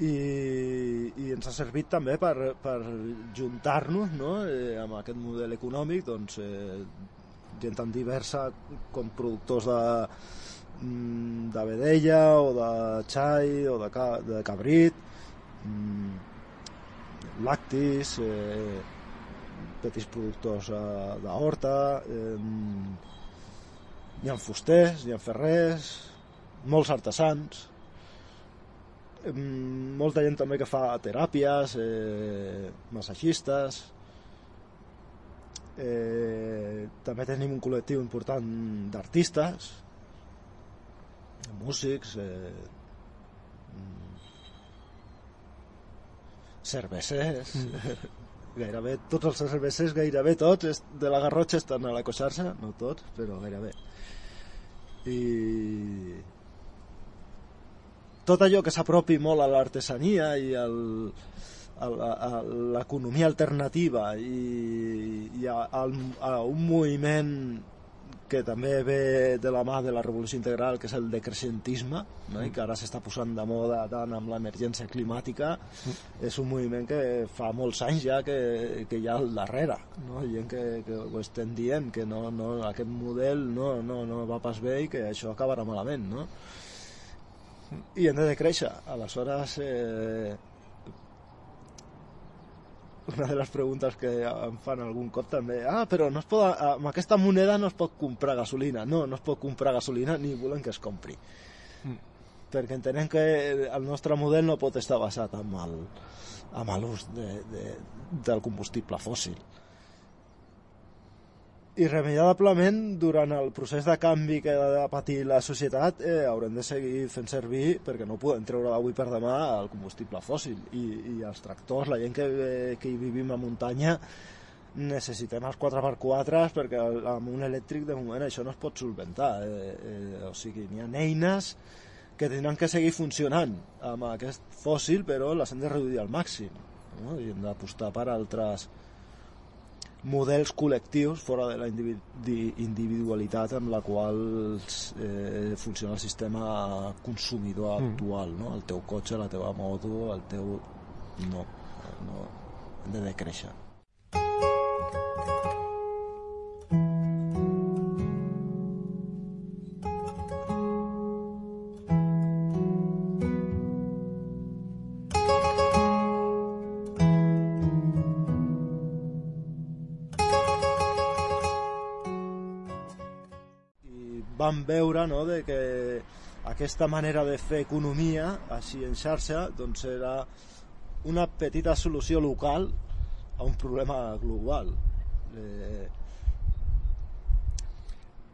i, i ens ha servit també per, per juntar-nos no? eh, amb aquest model econòmic doncs, eh, gent tan diversa com productors de, mm, de vedella o de xai o de, ca, de cabrit mm, lactis eh, petits productors eh, d'horta eh, hi ha fusters, hi ha ferrers molts artesans molta gent també que fa teràpies, eh, massatgistes. Eh, també tenim un col·lectiu important d'artistes, músics, eh, cervesers, mm. gairebé tots els cervesers, gairebé tots de la Garrotxa estan a la Coixarxa, no tots, però gairebé. I tot allò que s'apropi molt a l'artesania i al, a, l'economia alternativa i, i a, a, un moviment que també ve de la mà de la revolució integral, que és el decreixentisme, no? i que ara s'està posant de moda tant amb l'emergència climàtica, és un moviment que fa molts anys ja que, que hi ha al darrere, no? gent que, que ho estem dient, que no, no, aquest model no, no, no va pas bé i que això acabarà malament, no? I hem de decréixer. Aleshores, eh, una de les preguntes que em fan algun cop també, ah, però no es pot, amb aquesta moneda no es pot comprar gasolina. No, no es pot comprar gasolina ni volem que es compri. Mm. Perquè entenem que el nostre model no pot estar basat amb el, amb l'ús de, de, del combustible fòssil irremeiablement durant el procés de canvi que ha de patir la societat eh, haurem de seguir fent servir perquè no podem treure d'avui per demà el combustible fòssil i, i els tractors, la gent que, eh, que hi vivim a muntanya necessitem els 4x4 perquè amb un elèctric de moment això no es pot solventar eh, eh, o sigui, n'hi ha eines que tindran que seguir funcionant amb aquest fòssil però les hem de reduir al màxim no? i hem d'apostar per altres models col·lectius fora de la individu- individualitat amb la qual eh, funciona el sistema consumidor Mm. actual, no? el teu cotxe, la teva moto, el teu... No, no, hem de decréixer. Vam veure no, de que aquesta manera de fer economia així en xarxa doncs era una petita solució local a un problema global. Eh,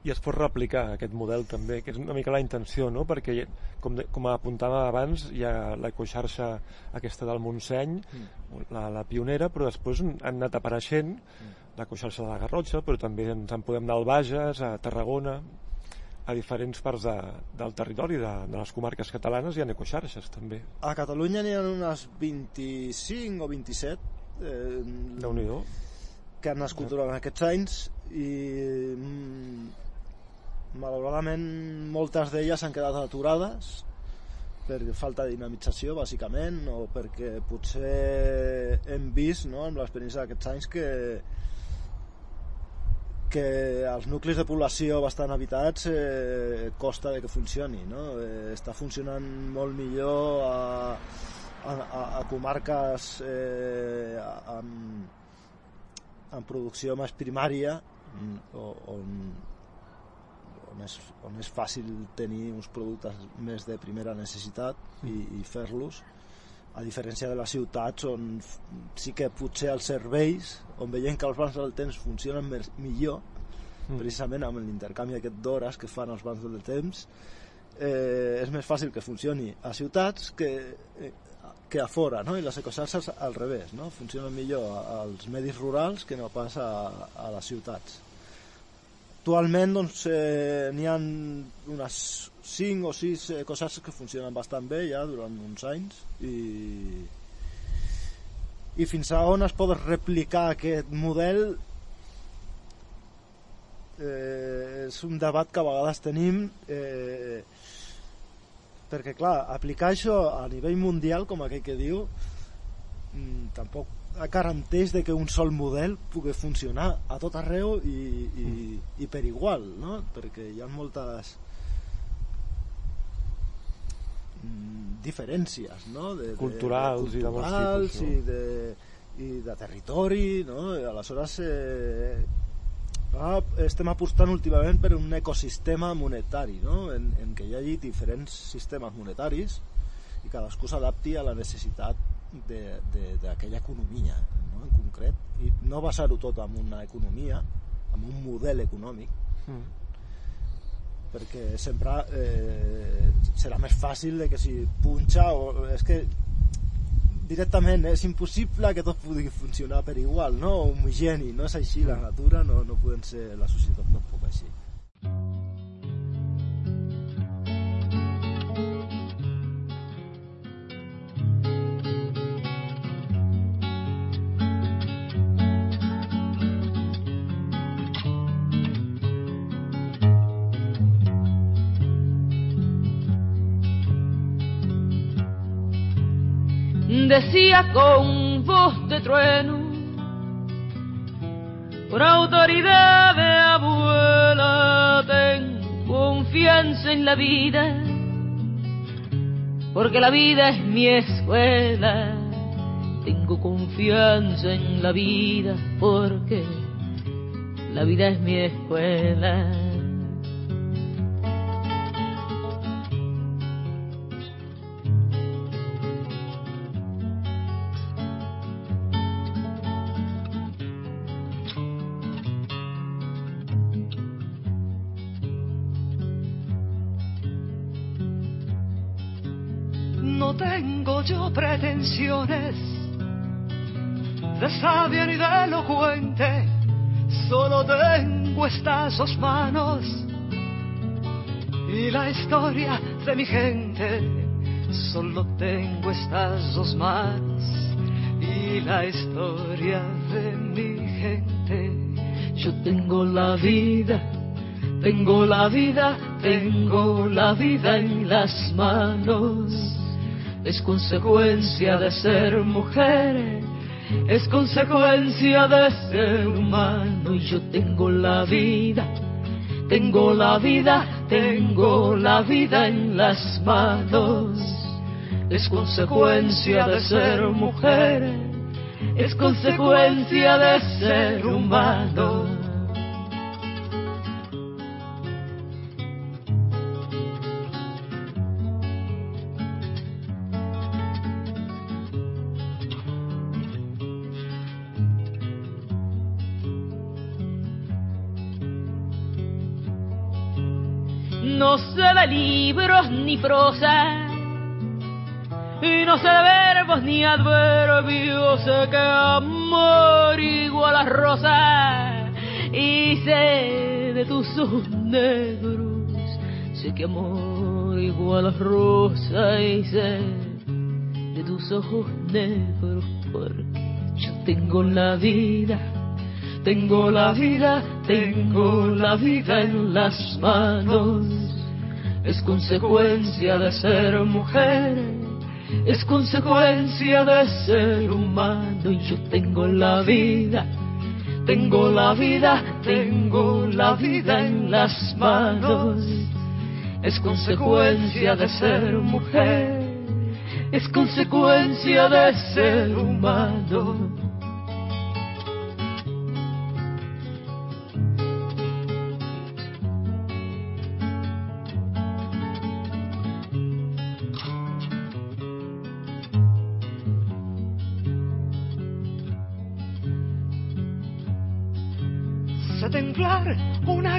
i es pot replicar aquest model també, que és una mica la intenció, no? perquè com, de, com apuntava abans hi ha l'ecoxarxa aquesta del Montseny, la, la pionera, però després han anat apareixent l'ecoxarxa de la Garrotxa, però també ens en podem anar al Bages, a Tarragona, a diferents parts de, del territori, de, de les comarques catalanes, hi ha ecoxarxes també. a Catalunya n'hi ha unes 25 o 27 eh, Déu-n'hi-do. que han nascut durant aquests anys i mm, malauradament moltes d'elles han quedat aturades per falta de dinamització bàsicament o perquè potser hem vist no, amb l'experiència d'aquests anys que que els nuclis de població bastant habitats eh, costa de que funcioni no? eh, està funcionant molt millor a, a, a, a comarques eh, amb, en producció més primària mm, on, on, és, on és fàcil tenir uns productes més de primera necessitat i, i fer-los a diferència de les ciutats on sí que potser els serveis on veiem que els bancs del temps funcionen més, millor Mm. precisament amb l'intercanvi aquest d'hores que fan els bancs del temps eh, és més fàcil que funcioni a ciutats que, eh, que a fora, no? i les ecoxarxes al revés, no? funcionen millor als medis rurals que no pas a, a les ciutats. Actualment doncs, eh, n'hi ha unes 5 o 6 ecoxarxes que funcionen bastant bé ja durant uns anys i, i fins a on es pot replicar aquest model eh, és un debat que a vegades tenim eh, perquè clar, aplicar això a nivell mundial com aquell que diu mm, tampoc garanteix de que un sol model pugui funcionar a tot arreu i, i, i per igual no? perquè hi ha moltes mm, diferències no? de, de- Culturals i de molts culturals tipus, no? i de, i de territori no? I aleshores eh, ah, estem apostant últimament per un ecosistema monetari no? en, en què hi hagi diferents sistemes monetaris i cadascú s'adapti a la necessitat de- de- d'aquella economia no? en concret i no basar-ho tot en una economia en un model econòmic Mm. perquè sempre eh, serà més fàcil de que si punxa o és que directament és impossible que tot pugui funcionar per igual no? homogeni, no és així la natura no, no podem ser la societat tampoc així decía con voz de trueno, por autoridad de abuela, ten confianza en la vida, porque la vida es mi escuela. Tengo confianza en la vida, porque la vida es mi escuela. Pretensiones de sabio ni de elocuente, solo tengo estas dos manos y la historia de mi gente. Solo tengo estas dos manos y la historia de mi gente. Yo tengo la vida, tengo la vida, tengo la vida en las manos. Es consecuencia de ser mujer, es consecuencia de ser humano. Y yo tengo la vida, tengo la vida, tengo la vida en las manos. Es consecuencia de ser mujer, es consecuencia de ser humano. Libros ni prosa, y no sé verbos ni adverbios, sé que amor igual a rosa, y sé de tus ojos negros, sé que amor igual a rosa, y sé de tus ojos negros, porque yo tengo la vida, tengo la vida, tengo la vida en las manos. Es consecuencia de ser mujer, es consecuencia de ser humano y yo tengo la vida, tengo la vida, tengo la vida en las manos. Es consecuencia de ser mujer, es consecuencia de ser humano.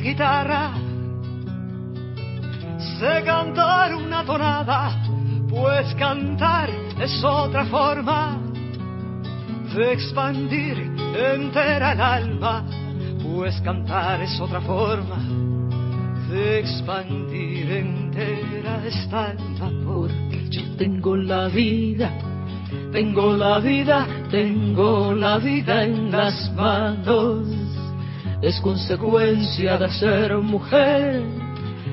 Guitarra, sé cantar una tonada, pues cantar es otra forma de expandir entera el alma, pues cantar es otra forma de expandir entera esta alma, porque yo tengo la vida, tengo la vida, tengo la vida en las manos, es consecuencia de ser mujer.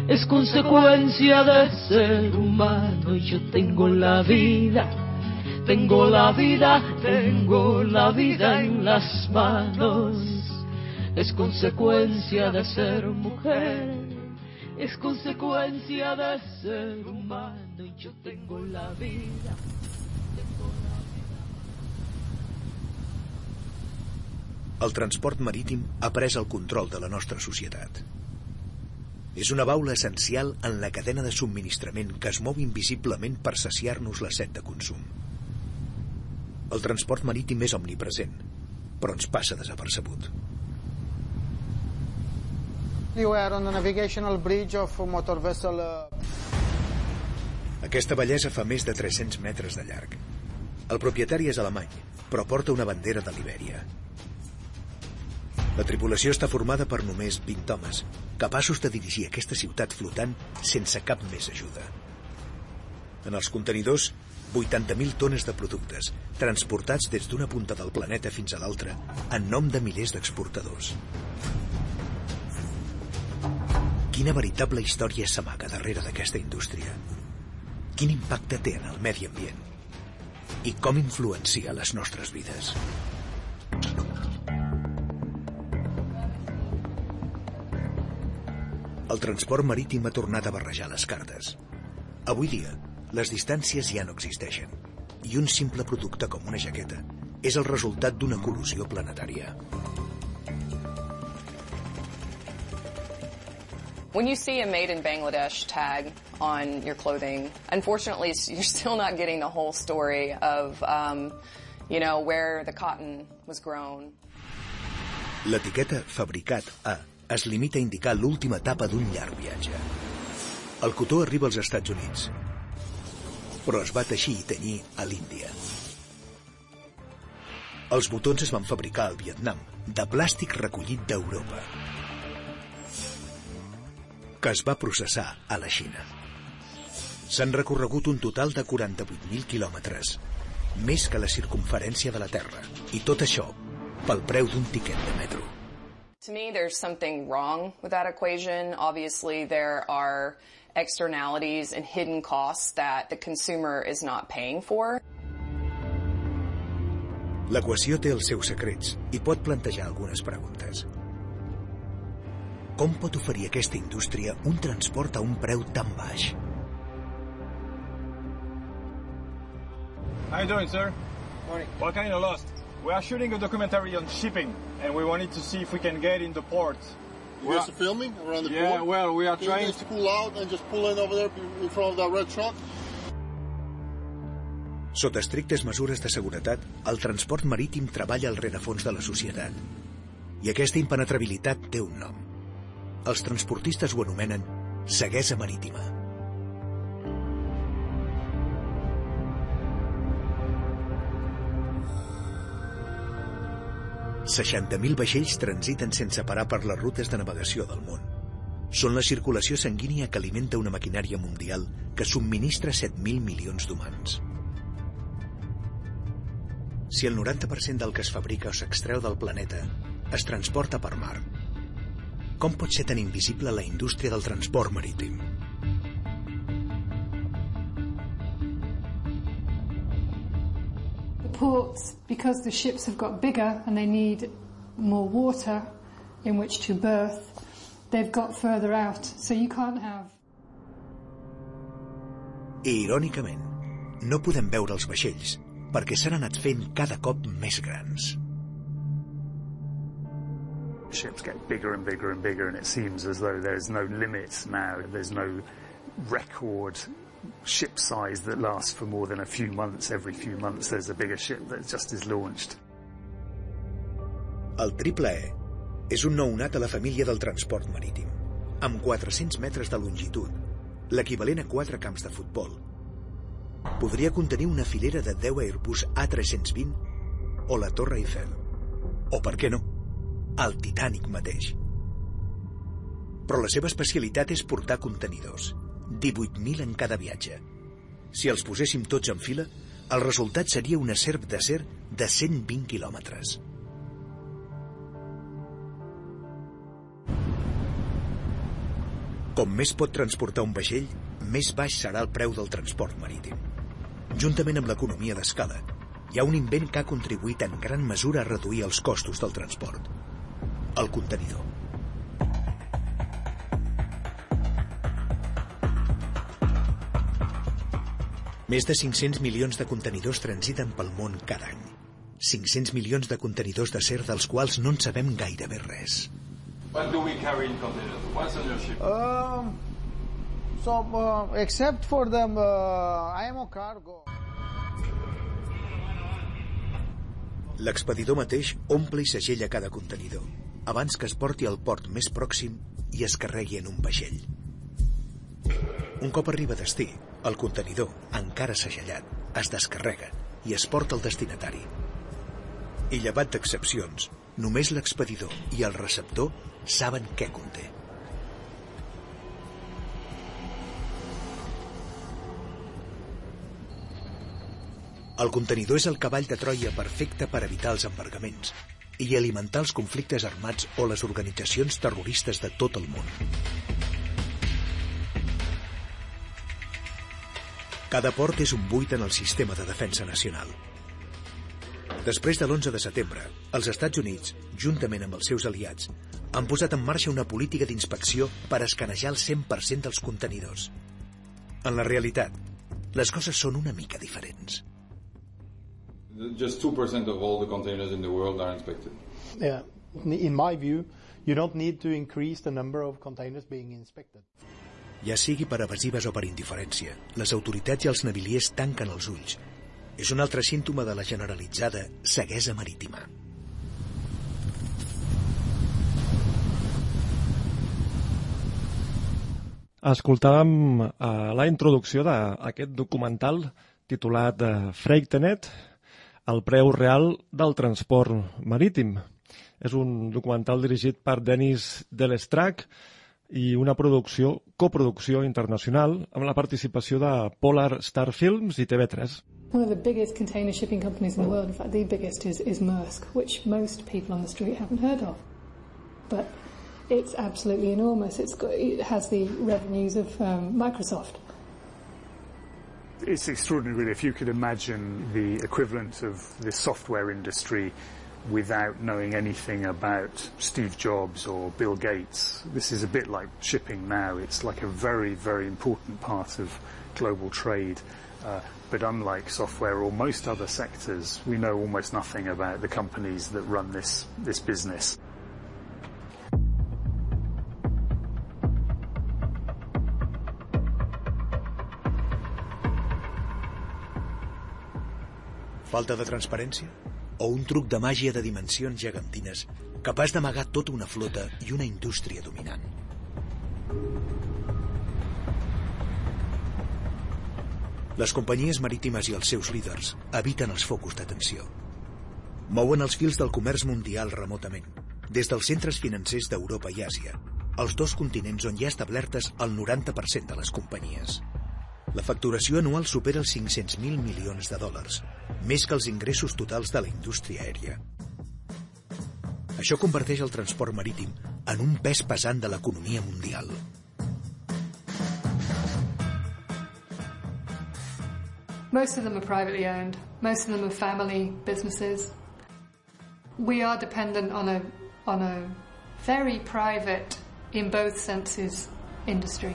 Es consecuencia de ser humano y yo tengo la vida, tengo la vida, tengo la vida en las manos. Es consecuencia de ser mujer, es consecuencia de ser humano y yo tengo la vida. El transport marítim ha pres el control de la nostra societat. És una baula essencial en la cadena de subministrament que es mou invisiblement per saciar-nos la set de consum. El transport marítim és omnipresent, però ens passa desapercebut. You were on the navigational bridge of a motor vessel. Uh... Aquesta bellesa fa més de 300 metres de llarg. El propietari és alemany, però porta una bandera de Libèria. La tripulació està formada per només 20 homes, capaços de dirigir aquesta ciutat flotant sense cap més ajuda. En els contenidors, 80.000 tones de productes, transportats des d'una punta del planeta fins a l'altra, en nom de milers d'exportadors. Quina veritable història s'amaga darrere d'aquesta indústria? Quin impacte té en el medi ambient? I com influencia les nostres vides? El transport marítim ha tornat a barrejar les cartes. Avui dia, les distàncies ja no existeixen i un simple producte com una jaqueta és el resultat d'una col·lusió planetària. When you see a made in Bangladesh tag on your clothing, unfortunately, you're still not getting the whole story of, um, you know, where the cotton was grown. L'etiqueta fabricat a es limita a indicar l'última etapa d'un llarg viatge. El cotó arriba als Estats Units, però es va teixir i tenyir a l'Índia. Els botons es van fabricar al Vietnam, de plàstic recollit d'Europa, que es va processar a la Xina. S'han recorregut un total de 48.000 quilòmetres, més que la circunferència de la Terra, i tot això pel preu d'un tiquet de metro. To me, there's something wrong with that equation. Obviously, there are externalities and hidden costs that the consumer is not paying for. L'equació té els seus secrets i pot plantejar algunes preguntes. Com pot oferir aquesta indústria un transport a un preu tan baix? How you doing, sir? Morning. What kind of lost? We are shooting a documentary on shipping, and we wanted to see if we can get in the port. You guys are filming around the Yeah, port? well, we are Can trying you guys pull out and just pull in over there in front of that red truck? Sota estrictes mesures de seguretat, el transport marítim treballa al rerefons de la societat. I aquesta impenetrabilitat té un nom. Els transportistes ho anomenen ceguesa marítima. ...60.000 vaixells transiten sense parar per les rutes de navegació del món. Són la circulació sanguínia que alimenta una maquinària mundial que subministra 7.000 milions d'humans. Si el 90% del que es fabrica o s'extreu del planeta es transporta per mar, com pot ser tan invisible la indústria del transport marítim? Ports, because the ships have got bigger and they need more water in which to berth, they've got further out. So you can't have I, irònicament, no podem veure els vaixells perquè s'han anat fent cada cop més grans. ships get bigger and bigger and bigger, and it seems as though there's no limit now. There's no record ship size that lasts for more than a few months. Every few months, there's a bigger ship that just is launched. El triple E És un nounat a la família del transport marítim, amb 400 metres de longitud, l'equivalent a 4 camps de futbol. Podria contenir una filera de 10 Airbus A320 o la Torre Eiffel. O per què no, el Titanic mateix. Però la seva especialitat és portar contenidors, 18.000 en cada viatge. Si els poséssim tots en fila, el resultat seria una serp d'acer de 120 quilòmetres. Com més pot transportar un vaixell, més baix serà el preu del transport marítim. Juntament amb l'economia d'escala, hi ha un invent que ha contribuït en gran mesura a reduir els costos del transport. El contenidor. Més de 500 milions de contenidors transiten pel món cada any. 500 milions de contenidors d'acer dels quals no en sabem gairebé res. What do we carry in containers? What's on your ship? Um, so, uh, except for the uh, IMO cargo. L'expedidor mateix omple i segella cada contenidor, abans que es porti al port més pròxim i es carregui en un vaixell. Un cop arriba a destí, el contenidor, encara segellat, es descarrega i es porta al destinatari. I llevat d'excepcions, només l'expedidor i el receptor saben què conté. El contenidor és el cavall de Troia perfecte per evitar els embargaments i alimentar els conflictes armats o les organitzacions terroristes de tot el món. Cada port és un buit en el sistema de defensa nacional. Després de l'11 de setembre, els Estats Units, juntament amb els seus aliats, han posat en marxa una política d'inspecció per escanejar el 100% dels contenidors. En la realitat, les coses són una mica diferents. Just 2% of all the containers in the world are inspected. Yeah. In my view, you don't need to increase the number of containers being inspected. Ja sigui per evasives o per indiferència, les autoritats i els naviliers tanquen els ulls. És un altre símptoma de la generalitzada ceguesa marítima. Escoltàvem eh, la introducció d'aquest documental titulat eh, Freightenet, el preu real del transport marítim. És un documental dirigit per Denis Delestrac i una producció, coproducció internacional amb la participació de Polar Star Films i TV3. One of the biggest container shipping companies in the world, in fact, the biggest is, is Maersk, which most people on the street haven't heard of. But it's absolutely enormous. It's got, it has the revenues of um, Microsoft. It's extraordinary, really, if you could imagine the equivalent of the software industry without knowing anything about Steve Jobs or Bill Gates. This is a bit like shipping now. It's like a very, very important part of global trade. Uh, but unlike software or most other sectors, we know almost nothing about the companies that run this, this business. Falta de transparència? O un truc de màgia de dimensions gegantines capaç d'amagar tota una flota i una indústria dominant? Les companyies marítimes i els seus líders eviten els focus d'atenció. Mouen els fils del comerç mundial remotament, des dels centres financers d'Europa i Àsia, els dos continents on hi ha establertes el 90% de les companyies. La facturació anual supera els 500.000 milions de dòlars, més que els ingressos totals de la indústria aèria. Això converteix el transport marítim en un pes pesant de l'economia mundial. Most of them are privately owned. Most of them are family businesses. We are dependent on a on a very private, in both senses, industry.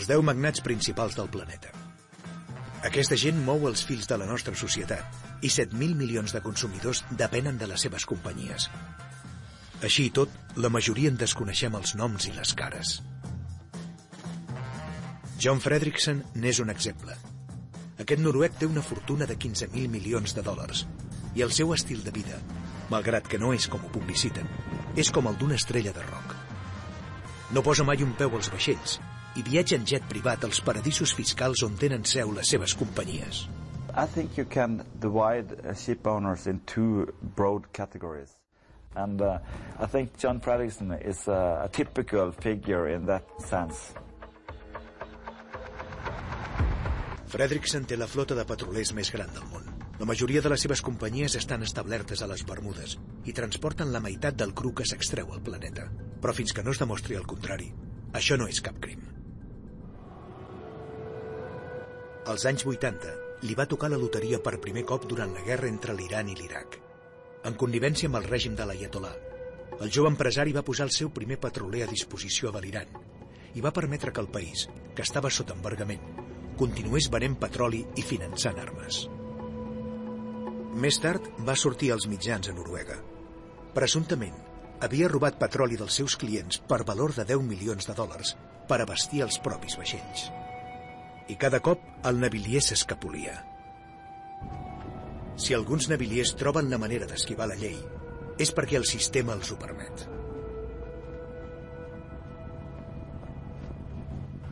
Els 10 magnats principals del planeta. Aquesta gent mou els fils de la nostra societat i 7.000 milions de consumidors depenen de les seves companyies. Així i tot, la majoria en desconeixem els noms i les cares. John Fredrickson n'és un exemple. Aquest noruec té una fortuna de 15.000 milions de dòlars i el seu estil de vida malgrat que no és com ho publiciten, és com el d'una estrella de rock. No posa mai un peu als vaixells i viatja en jet privat als paradisos fiscals on tenen seu les seves companyies. I think you can divide uh, ship owners in two broad categories. And uh, I think John Fredrickson is a, a typical figure in that sense. Fredrickson té la flota de petrolers més gran del món. La majoria de les seves companyies estan establertes a les Bermudes i transporten la meitat del cru que s'extreu al planeta. Però fins que no es demostri el contrari, això no és cap crim. Als anys 80, li va tocar la loteria per primer cop durant la guerra entre l'Iran i l'Iraq. En connivència amb el règim de l'Ayatollah, el jove empresari va posar el seu primer petroler a disposició de l'Iran i va permetre que el país, que estava sota embargament, continués venent petroli i finançant armes. Més tard va sortir als mitjans a Noruega. Presumptament, havia robat petroli dels seus clients per valor de 10 milions de dòlars per abastir els propis vaixells. I cada cop el navilier s'escapolia. Si alguns naviliers troben la manera d'esquivar la llei, és perquè el sistema els ho permet.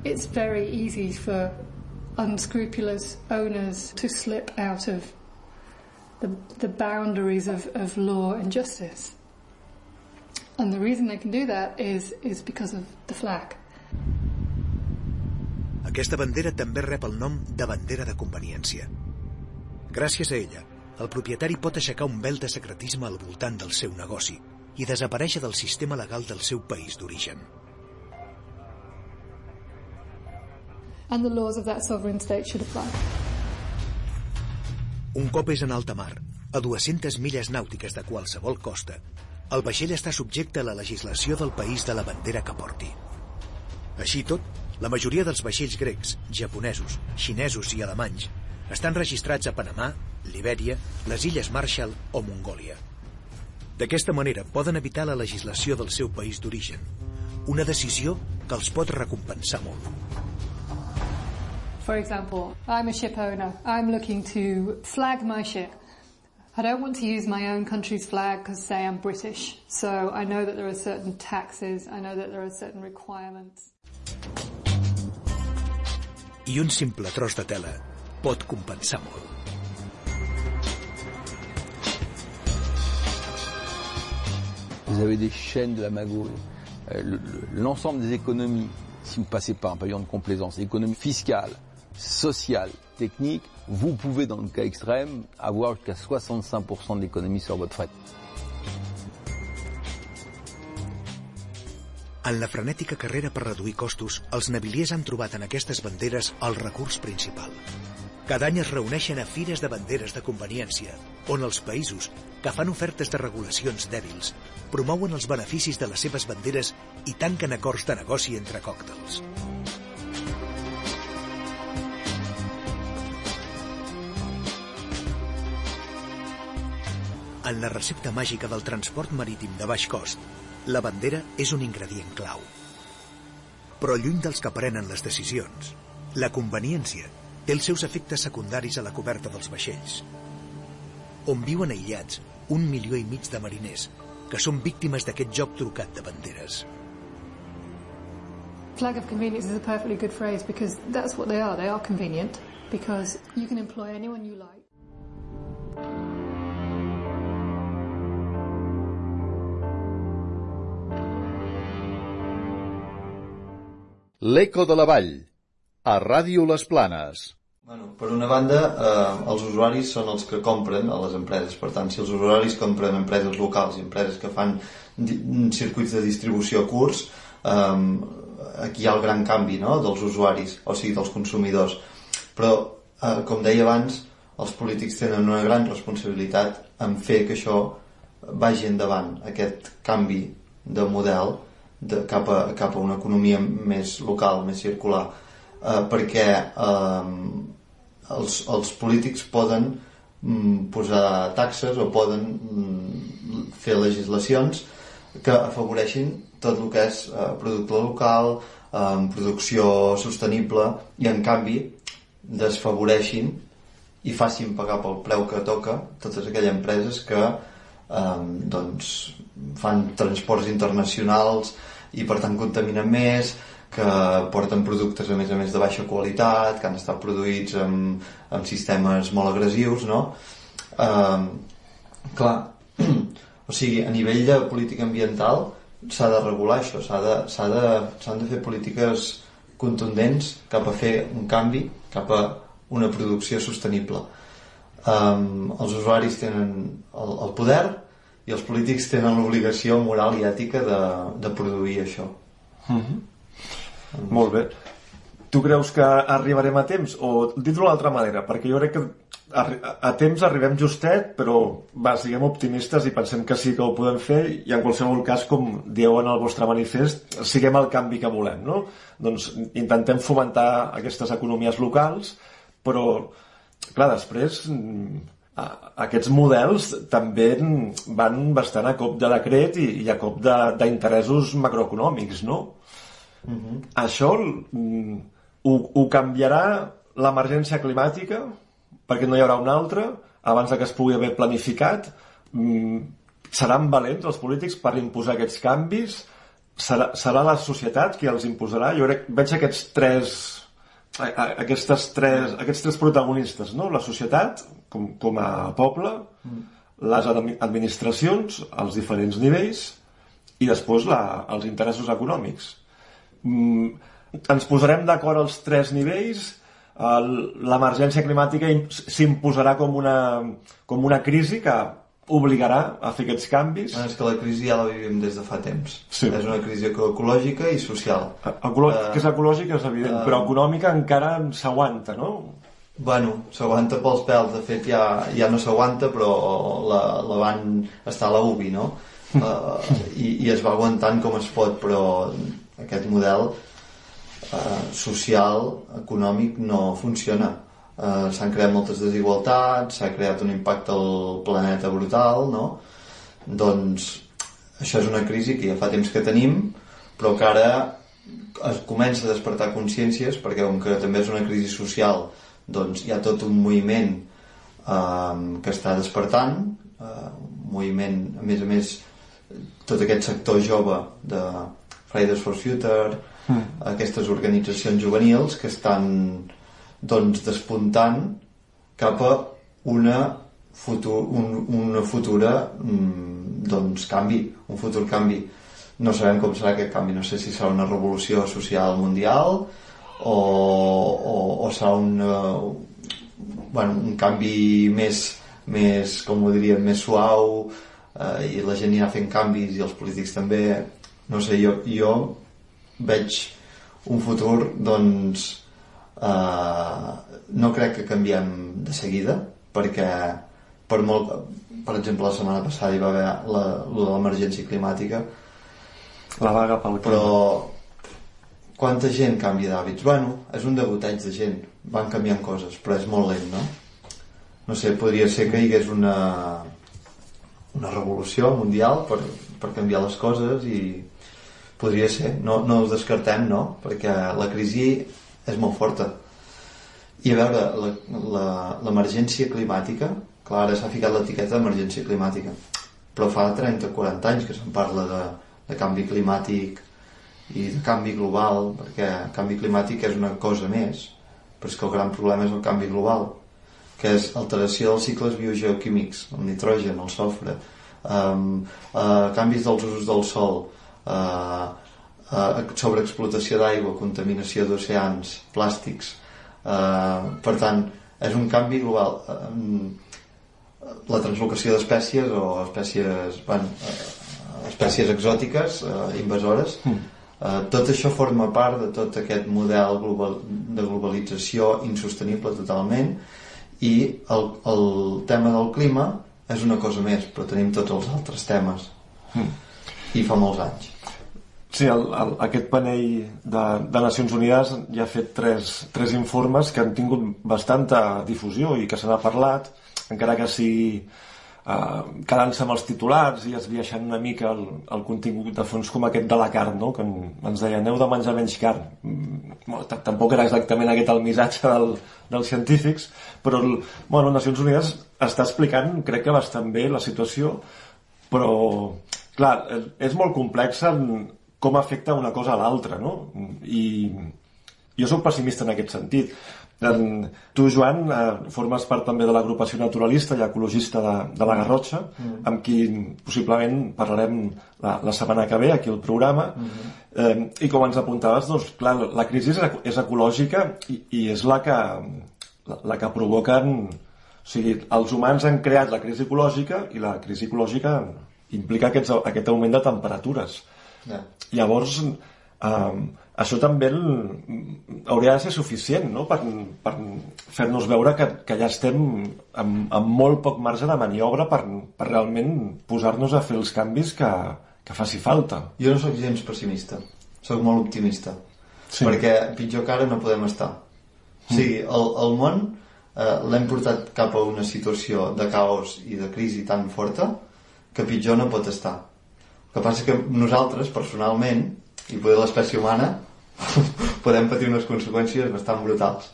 It's very easy for unscrupulous owners to slip out of the, the boundaries of, of law and justice. And the reason they can do that is, is because of the flag. Aquesta bandera també rep el nom de bandera de conveniència. Gràcies a ella, el propietari pot aixecar un vel de secretisme al voltant del seu negoci i desaparèixer del sistema legal del seu país d'origen. And the laws of that sovereign state should apply. Un cop és en alta mar, a 200 milles nàutiques de qualsevol costa, el vaixell està subjecte a la legislació del país de la bandera que porti. Així tot, la majoria dels vaixells grecs, japonesos, xinesos i alemanys estan registrats a Panamà, Libèria, les Illes Marshall o Mongòlia. D'aquesta manera poden evitar la legislació del seu país d'origen, una decisió que els pot recompensar molt. For example, I'm a ship owner. I'm looking to flag my ship. I don't want to use my own country's flag because, say, I'm British. So I know that there are certain taxes, I know that there are certain requirements. Simple de. Vous avez des chaînes de la magouille. Euh, le- le- L'ensemble des économies, si vous passez par un pavillon de complaisance, économie fiscale, sociale, technique, vous pouvez, dans le cas extrême, avoir jusqu'à 65% de sur votre fret. En la frenètica carrera per reduir costos, els naviliers han trobat en aquestes banderes el recurs principal. Cada any es reuneixen a fires de banderes de conveniència, on els països, que fan ofertes de regulacions dèbils, promouen els beneficis de les seves banderes i tanquen acords de negoci entre còctels. En la recepta màgica del transport marítim de baix cost, la bandera és un ingredient clau. Però lluny dels que prenen les decisions, la conveniència té els seus efectes secundaris a la coberta dels vaixells, on viuen aïllats un milió i mig de mariners que són víctimes d'aquest joc trucat de banderes. Flag of convenience is a perfectly good phrase because that's what they are. They are convenient because you can employ anyone you like. L'Eco de la Vall, a Ràdio Les Planes. Bueno, per una banda, eh, els usuaris són els que compren a les empreses. Per tant, si els usuaris compren empreses locals i empreses que fan circuits de distribució curts, eh, aquí hi ha el gran canvi no? dels usuaris, o sigui, dels consumidors. Però, eh, com deia abans, els polítics tenen una gran responsabilitat en fer que això vagi endavant, aquest canvi de model de, cap, a, cap a una economia més local, més circular, eh, perquè eh, els, els polítics poden mm, posar taxes o poden mm, fer legislacions que afavoreixin tot el que és eh, producte local, eh, producció sostenible i en canvi desfavoreixin i facin pagar pel preu que toca totes aquelles empreses que eh, doncs fan transports internacionals i per tant contaminen més que porten productes a més a més de baixa qualitat, que han estat produïts amb, amb sistemes molt agressius, no? Eh, clar, o sigui, a nivell de política ambiental s'ha de regular això, s'ha de, de, s'han de fer polítiques contundents cap a fer un canvi, cap a una producció sostenible. Um, els usuaris tenen el, el poder i els polítics tenen l'obligació moral i ètica de, de produir això. Mm -hmm. Molt bé. Tu creus que arribarem a temps? O dit-ho d'una altra manera, perquè jo crec que a, a temps arribem justet, però va, siguem optimistes i pensem que sí que ho podem fer i en qualsevol cas, com dieu en el vostre manifest, siguem el canvi que volem, no? Doncs intentem fomentar aquestes economies locals, però clar, després aquests models també van bastant a cop de decret i, i a cop d'interessos macroeconòmics, no? Uh -huh. Això ho, ho canviarà l'emergència climàtica perquè no hi haurà una altra abans de que es pugui haver planificat seran valents els polítics per imposar aquests canvis serà, serà la societat qui els imposarà jo crec, veig aquests tres aquestes tres, aquests tres protagonistes, no? la societat com, com a poble, les administracions, els diferents nivells i després la, els interessos econòmics. Mm, ens posarem d'acord els tres nivells, l'emergència climàtica s'imposarà com, una, com una crisi que obligarà a fer aquests canvis. No, és que la crisi ja la vivim des de fa temps. Sí. És una crisi ecològica i social. Ecolò uh, que és ecològica és evident, uh, però econòmica encara s'aguanta, no? Bueno, s'aguanta pels pèls. De fet, ja, ja no s'aguanta, però la, la van estar a la UBI, no? Uh, i, I es va aguantant com es pot, però aquest model uh, social, econòmic, no funciona eh, s'han creat moltes desigualtats, s'ha creat un impacte al planeta brutal, no? Doncs això és una crisi que ja fa temps que tenim, però que ara es comença a despertar consciències perquè com que també és una crisi social doncs hi ha tot un moviment eh, que està despertant eh, un moviment a més a més tot aquest sector jove de Fridays for Future mm. aquestes organitzacions juvenils que estan doncs despuntant cap a una, futur, un, una futura mm, doncs canvi, un futur canvi no sabem com serà aquest canvi no sé si serà una revolució social mundial o, o, o serà un, bueno, un canvi més, més com ho diríem, més suau eh, i la gent ha fent canvis i els polítics també. No sé, jo, jo veig un futur doncs Uh, no crec que canviem de seguida perquè per molt per exemple la setmana passada hi va haver l'emergència climàtica. La vaga pel però quanta gent canvia d'hàbits? Bueno, és un degoteig de gent van canviant coses, però és molt lent no? no sé, podria ser que hi hagués una una revolució mundial per, per canviar les coses i podria ser, no, no us descartem no? perquè la crisi és molt forta. I a veure, l'emergència climàtica, clar, ara s'ha ficat l'etiqueta d'emergència climàtica, però fa 30-40 anys que se'n parla de, de canvi climàtic i de canvi global, perquè el canvi climàtic és una cosa més, però és que el gran problema és el canvi global, que és alteració dels cicles biogeoquímics, el nitrogen, el sofre, um, uh, canvis dels usos del sol, uh, eh, sobreexplotació d'aigua, contaminació d'oceans, plàstics. Eh, per tant, és un canvi global. Eh, la translocació d'espècies o espècies, bueno, espècies exòtiques, eh, invasores, mm. Eh, tot això forma part de tot aquest model global, de globalització insostenible totalment i el, el tema del clima és una cosa més, però tenim tots els altres temes. Mm. I fa molts anys. Sí, el, el, aquest panell de, de Nacions Unides ja ha fet tres, tres informes que han tingut bastanta difusió i que se n'ha parlat, encara que sigui eh, quedant-se amb els titulars i esbiaixant una mica el, el contingut de fons com aquest de la carn, no? que ens deia aneu de menjar menys carn. Mm, tampoc era exactament aquest el missatge del, dels científics, però bueno, Nacions Unides està explicant, crec que bastant bé, la situació però clar, és molt complex en com afecta una cosa a l'altra no? i jo sóc pessimista en aquest sentit en, tu, Joan, eh, formes part també de l'agrupació naturalista i ecologista de, de la Garrotxa, mm. amb qui possiblement parlarem la, la setmana que ve aquí al programa. Mm -hmm. eh, I com ens apuntaves, doncs, clar, la crisi és, és ecològica i, i és la que, la, la que provoquen... O sigui, els humans han creat la crisi ecològica i la crisi ecològica implica aquests, aquest augment de temperatures. Yeah. Llavors, eh, això també el, hauria de ser suficient no? per, per fer-nos veure que, que ja estem amb, amb molt poc marge de maniobra per, per realment posar-nos a fer els canvis que, que faci falta. Jo no sóc gens pessimista, sóc molt optimista, Sí. perquè pitjor que ara no podem estar. O sigui, el, el món eh, l'hem portat cap a una situació de caos i de crisi tan forta que pitjor no pot estar. El que passa que nosaltres, personalment, i poder l'espècie humana, podem patir unes conseqüències bastant brutals.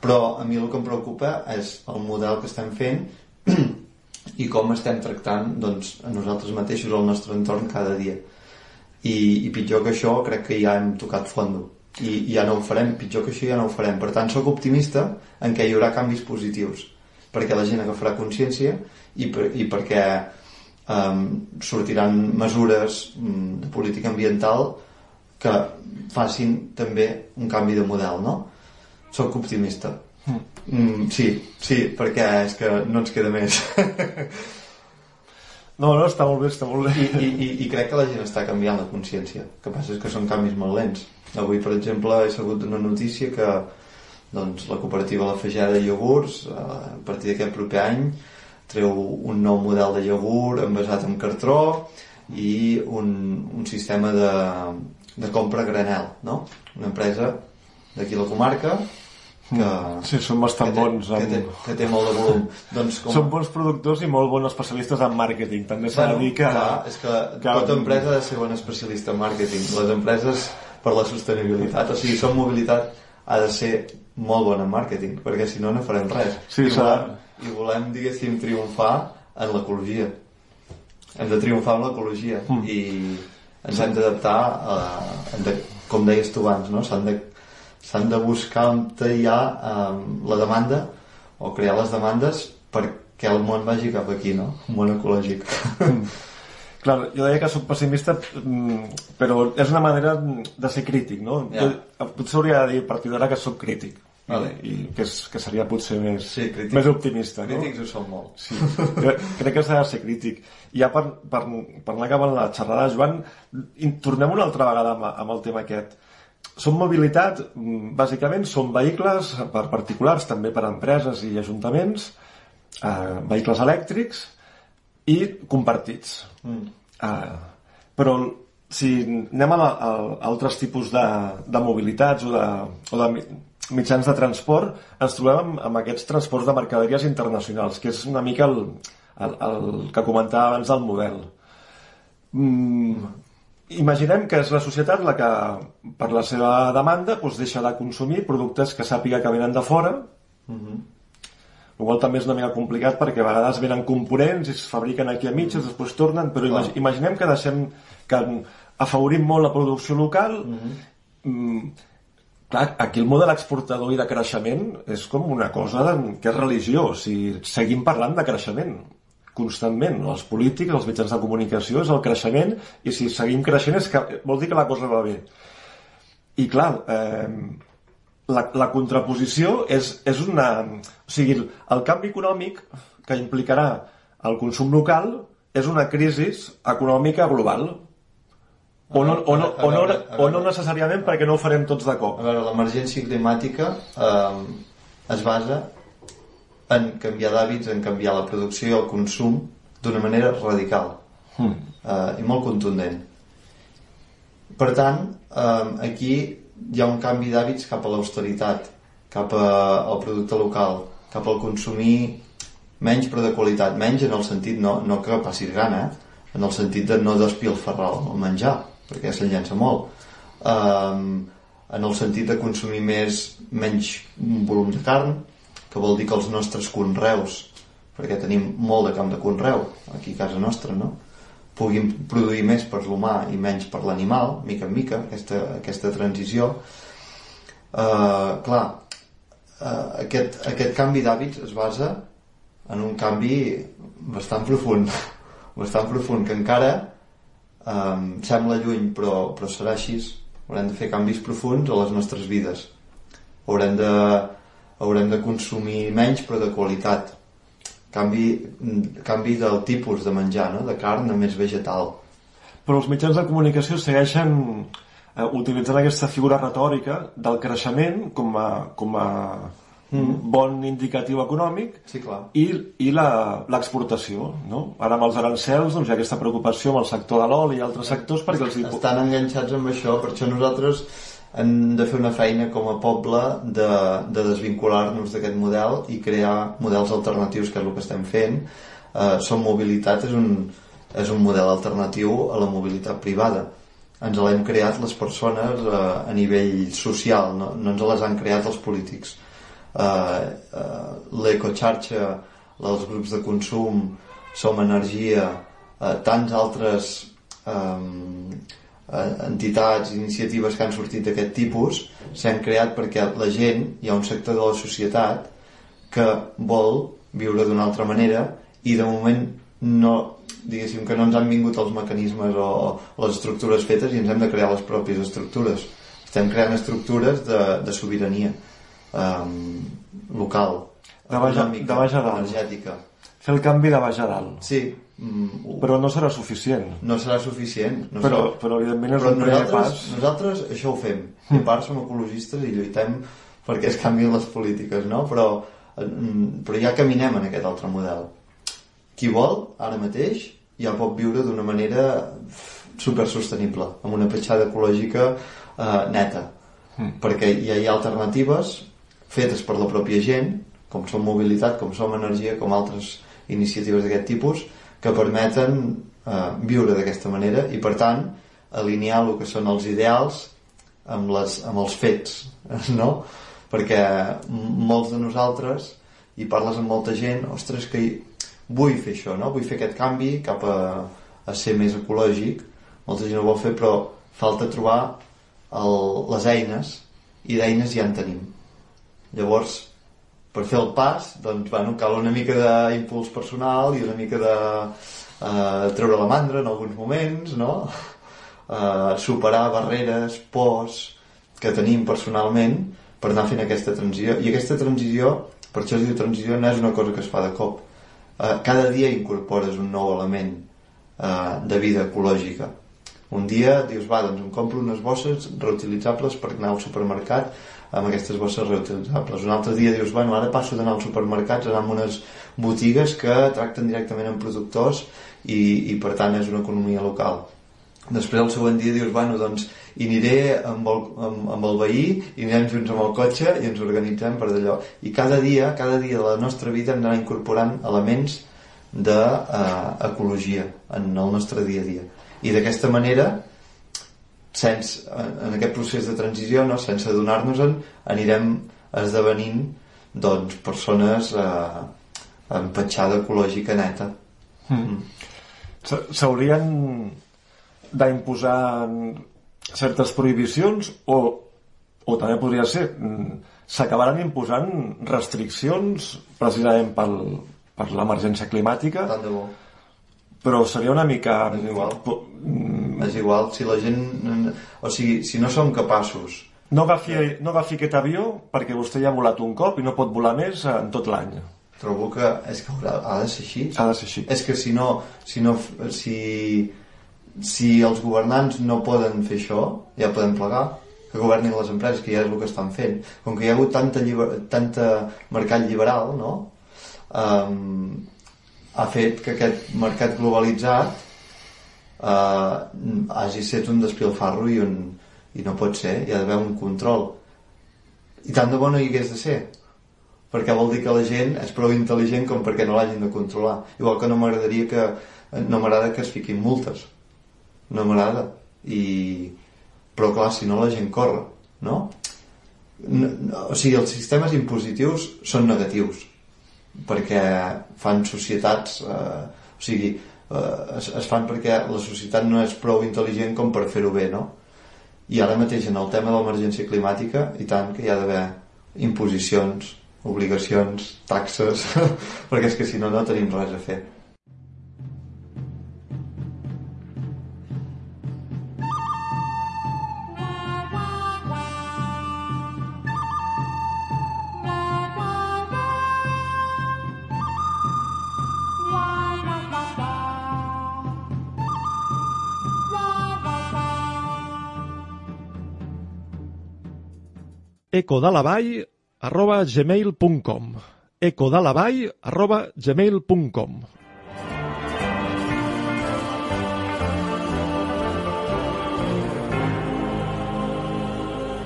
Però a mi el que em preocupa és el model que estem fent i com estem tractant doncs, a nosaltres mateixos al nostre entorn cada dia. I, I pitjor que això crec que ja hem tocat fondo. I, i ja no ho farem, pitjor que això ja no ho farem. Per tant, sóc optimista en què hi haurà canvis positius perquè la gent agafarà consciència i, per, i perquè um, sortiran mesures um, de política ambiental que facin també un canvi de model, no? Soc optimista. Mm, sí, sí, perquè és que no ens queda més. No, no, està molt bé, està molt bé. I, i, i, crec que la gent està canviant la consciència. El que passa és que són canvis molt lents. Avui, per exemple, he sabut una notícia que doncs, la cooperativa La Fageda de Iogurts, eh, a partir d'aquest proper any, treu un nou model de iogurt envasat en cartró i un, un sistema de, de compra granel, no? Una empresa d'aquí la comarca que, Sí, són bastant bons. que, té, que té molt de volum. doncs com... Són bons productors i molt bons especialistes en màrqueting. També s'ha de dir que... Clar, és que, que tota empresa ha de ser bona especialista en màrqueting. Les empreses per la sostenibilitat, o sigui, som mobilitat ha de ser molt bona en màrqueting, perquè si no no farem res. Sí, I, volem, I volem, diguéssim, triomfar en l'ecologia. Hem de triomfar en l'ecologia Mm. i ens hem d'adaptar a, hem de, com deies tu abans, no? s'han de, de buscar on hi ha um, la demanda o crear les demandes perquè el món vagi cap aquí, no? Un món ecològic. Clar, jo deia que sóc pessimista, mm, però és una manera de ser crític, no? Ja. Jo, potser hauria de dir a partir d'ara que sóc crític. Vale. I, que, és, que seria potser més, Sí, crític. més optimista. No? Crítics ho som molt. Sí. Crec que s'ha de ser crític. I ja per, per, per anar acabant la xerrada, Joan, tornem una altra vegada amb, amb el tema aquest. Som mobilitat, mm, bàsicament són vehicles per particulars, també per empreses i ajuntaments, eh, vehicles elèctrics i compartits. Mm. Eh, però si anem a, la, a, altres tipus de, de mobilitats o de, o de mitjans de transport, ens trobem amb, amb aquests transports de mercaderies internacionals, que és una mica el, el, el que comentava abans del model. Mm, imaginem que és la societat la que, per la seva demanda, doncs deixa de consumir productes que sàpiga que venen de fora, Mhm. el qual també és una mica complicat perquè a vegades venen components i es fabriquen aquí a mitges, després tornen, però imag imaginem que deixem que afavorim molt la producció local. Mm, clar, aquí el model exportador i de creixement és com una cosa que és religió o sigui, seguim parlant de creixement constantment, els polítics, els mitjans de comunicació és el creixement i si seguim creixent és que vol dir que la cosa va bé i clar eh, la, la contraposició és, és una... O sigui, el canvi econòmic que implicarà el consum local és una crisi econòmica global. O no, o, no, o, no, o no necessàriament perquè no ho farem tots de cop. A veure, l'emergència climàtica eh, es basa en canviar d'hàbits, en canviar la producció i el consum d'una manera radical Hmm. eh, i molt contundent. Per tant, eh, aquí hi ha un canvi d'hàbits cap a l'austeritat, cap a, al producte local, cap al consumir menys però de qualitat, menys en el sentit no, no que passis gana, eh? en el sentit de no despilfarrar el menjar, perquè se'n llença molt. Um, en el sentit de consumir més, menys volum de carn, que vol dir que els nostres conreus, perquè tenim molt de camp de conreu aquí a casa nostra, no? puguin produir més per l'humà i menys per l'animal, mica en mica, aquesta, aquesta transició. Uh, clar, uh, aquest, aquest canvi d'hàbits es basa en un canvi bastant profund, bastant profund, que encara um, sembla lluny, però, però serà així. Haurem de fer canvis profuns a les nostres vides. Haurem de, haurem de consumir menys, però de qualitat canvi, canvi del tipus de menjar, no? de carn a més vegetal. Però els mitjans de comunicació segueixen eh, utilitzant aquesta figura retòrica del creixement com a, com a mm. bon indicatiu econòmic sí, clar. i, i l'exportació. No? Ara amb els arancels doncs, hi ha aquesta preocupació amb el sector de l'oli i altres sectors perquè els... Estan enganxats amb això, per això nosaltres hem de fer una feina com a poble de, de desvincular-nos d'aquest model i crear models alternatius, que és el que estem fent. Eh, Som Mobilitat és un, és un model alternatiu a la mobilitat privada. Ens l'hem creat les persones eh, a nivell social, no, no ens les han creat els polítics. Eh, eh, L'ecoxarxa, els grups de consum, Som Energia, eh, tants altres eh, eh, entitats, iniciatives que han sortit d'aquest tipus s'han creat perquè la gent, hi ha un sector de la societat que vol viure d'una altra manera i de moment no, diguéssim que no ens han vingut els mecanismes o, o les estructures fetes i ens hem de crear les pròpies estructures. Estem creant estructures de, de sobirania um, local de baix, de baix a dalt energètica fer el canvi de baix a dalt sí Mm, però no serà suficient. No serà suficient. No però, serà... però evidentment és però un primer nosaltres, pas. Nosaltres això ho fem. I a part som ecologistes i lluitem perquè es canvien les polítiques, no? Però, mm, però ja caminem en aquest altre model. Qui vol, ara mateix, ja pot viure d'una manera supersostenible, amb una petjada ecològica eh, neta. Mm. Perquè ja hi ha alternatives fetes per la pròpia gent, com som mobilitat, com som energia, com altres iniciatives d'aquest tipus, que permeten eh, viure d'aquesta manera i per tant alinear el que són els ideals amb, les, amb els fets no? perquè molts de nosaltres i parles amb molta gent ostres que vull fer això no? vull fer aquest canvi cap a, a ser més ecològic molta gent ho vol fer però falta trobar el, les eines i d'eines ja en tenim llavors per fer el pas doncs, bueno, cal una mica d'impuls personal i una mica de eh, treure la mandra en alguns moments no? eh, superar barreres, pors que tenim personalment per anar fent aquesta transició. I aquesta transició, per això es diu transició no és una cosa que es fa de cop. Eh, cada dia incorpores un nou element eh, de vida ecològica. Un dia dius, va, doncs em compro unes bosses reutilitzables per anar al supermercat amb aquestes bosses reutilitzables. Un altre dia dius, bueno, ara passo d'anar als supermercats, anar a unes botigues que tracten directament amb productors i, i per tant és una economia local. Després el següent dia dius, bueno, doncs i aniré amb el, amb, amb el veí i anirem junts amb el cotxe i ens organitzem per d'allò. I cada dia, cada dia de la nostra vida hem d'anar incorporant elements d'ecologia eh, en el nostre dia a dia. I d'aquesta manera sense, en aquest procés de transició, no? sense adonar-nos-en, anirem esdevenint doncs, persones eh, amb petjada ecològica neta. Mm. S'haurien d'imposar certes prohibicions o, o també podria ser mm, s'acabaran imposant restriccions precisament pel, per l'emergència climàtica tant de bo però seria una mica... És igual. Mm. És igual. Si la gent... O sigui, si no som capaços... No agafi, no agafi aquest avió perquè vostè ja ha volat un cop i no pot volar més en tot l'any. Trobo que és que haurà, ha de ser així. Ha de ser així. És que si no... Si, no, si, si els governants no poden fer això, ja podem plegar que governin les empreses, que ja és el que estan fent. Com que hi ha hagut tanta, lliber, tanta mercat liberal, no? Um, ha fet que aquest mercat globalitzat eh, hagi estat un despilfarro i, un, i no pot ser, hi ha d'haver un control. I tant de bo no hi hagués de ser perquè vol dir que la gent és prou intel·ligent com perquè no l'hagin de controlar. Igual que no m'agradaria que no m'agrada que es fiquin multes. No m'agrada. I però clar, si no la gent corre no? no, no o sigui, els sistemes impositius són negatius perquè fan societats eh, o sigui, eh, es, es fan perquè la societat no és prou intel·ligent com per fer-ho bé, no? I ara mateix en el tema de l'emergència climàtica, i tant que hi ha d'haver imposicions, obligacions, taxes, perquè és que si no, no tenim res a fer. Ecodelavall arroba gmail.com ecodelavall arroba gmail.com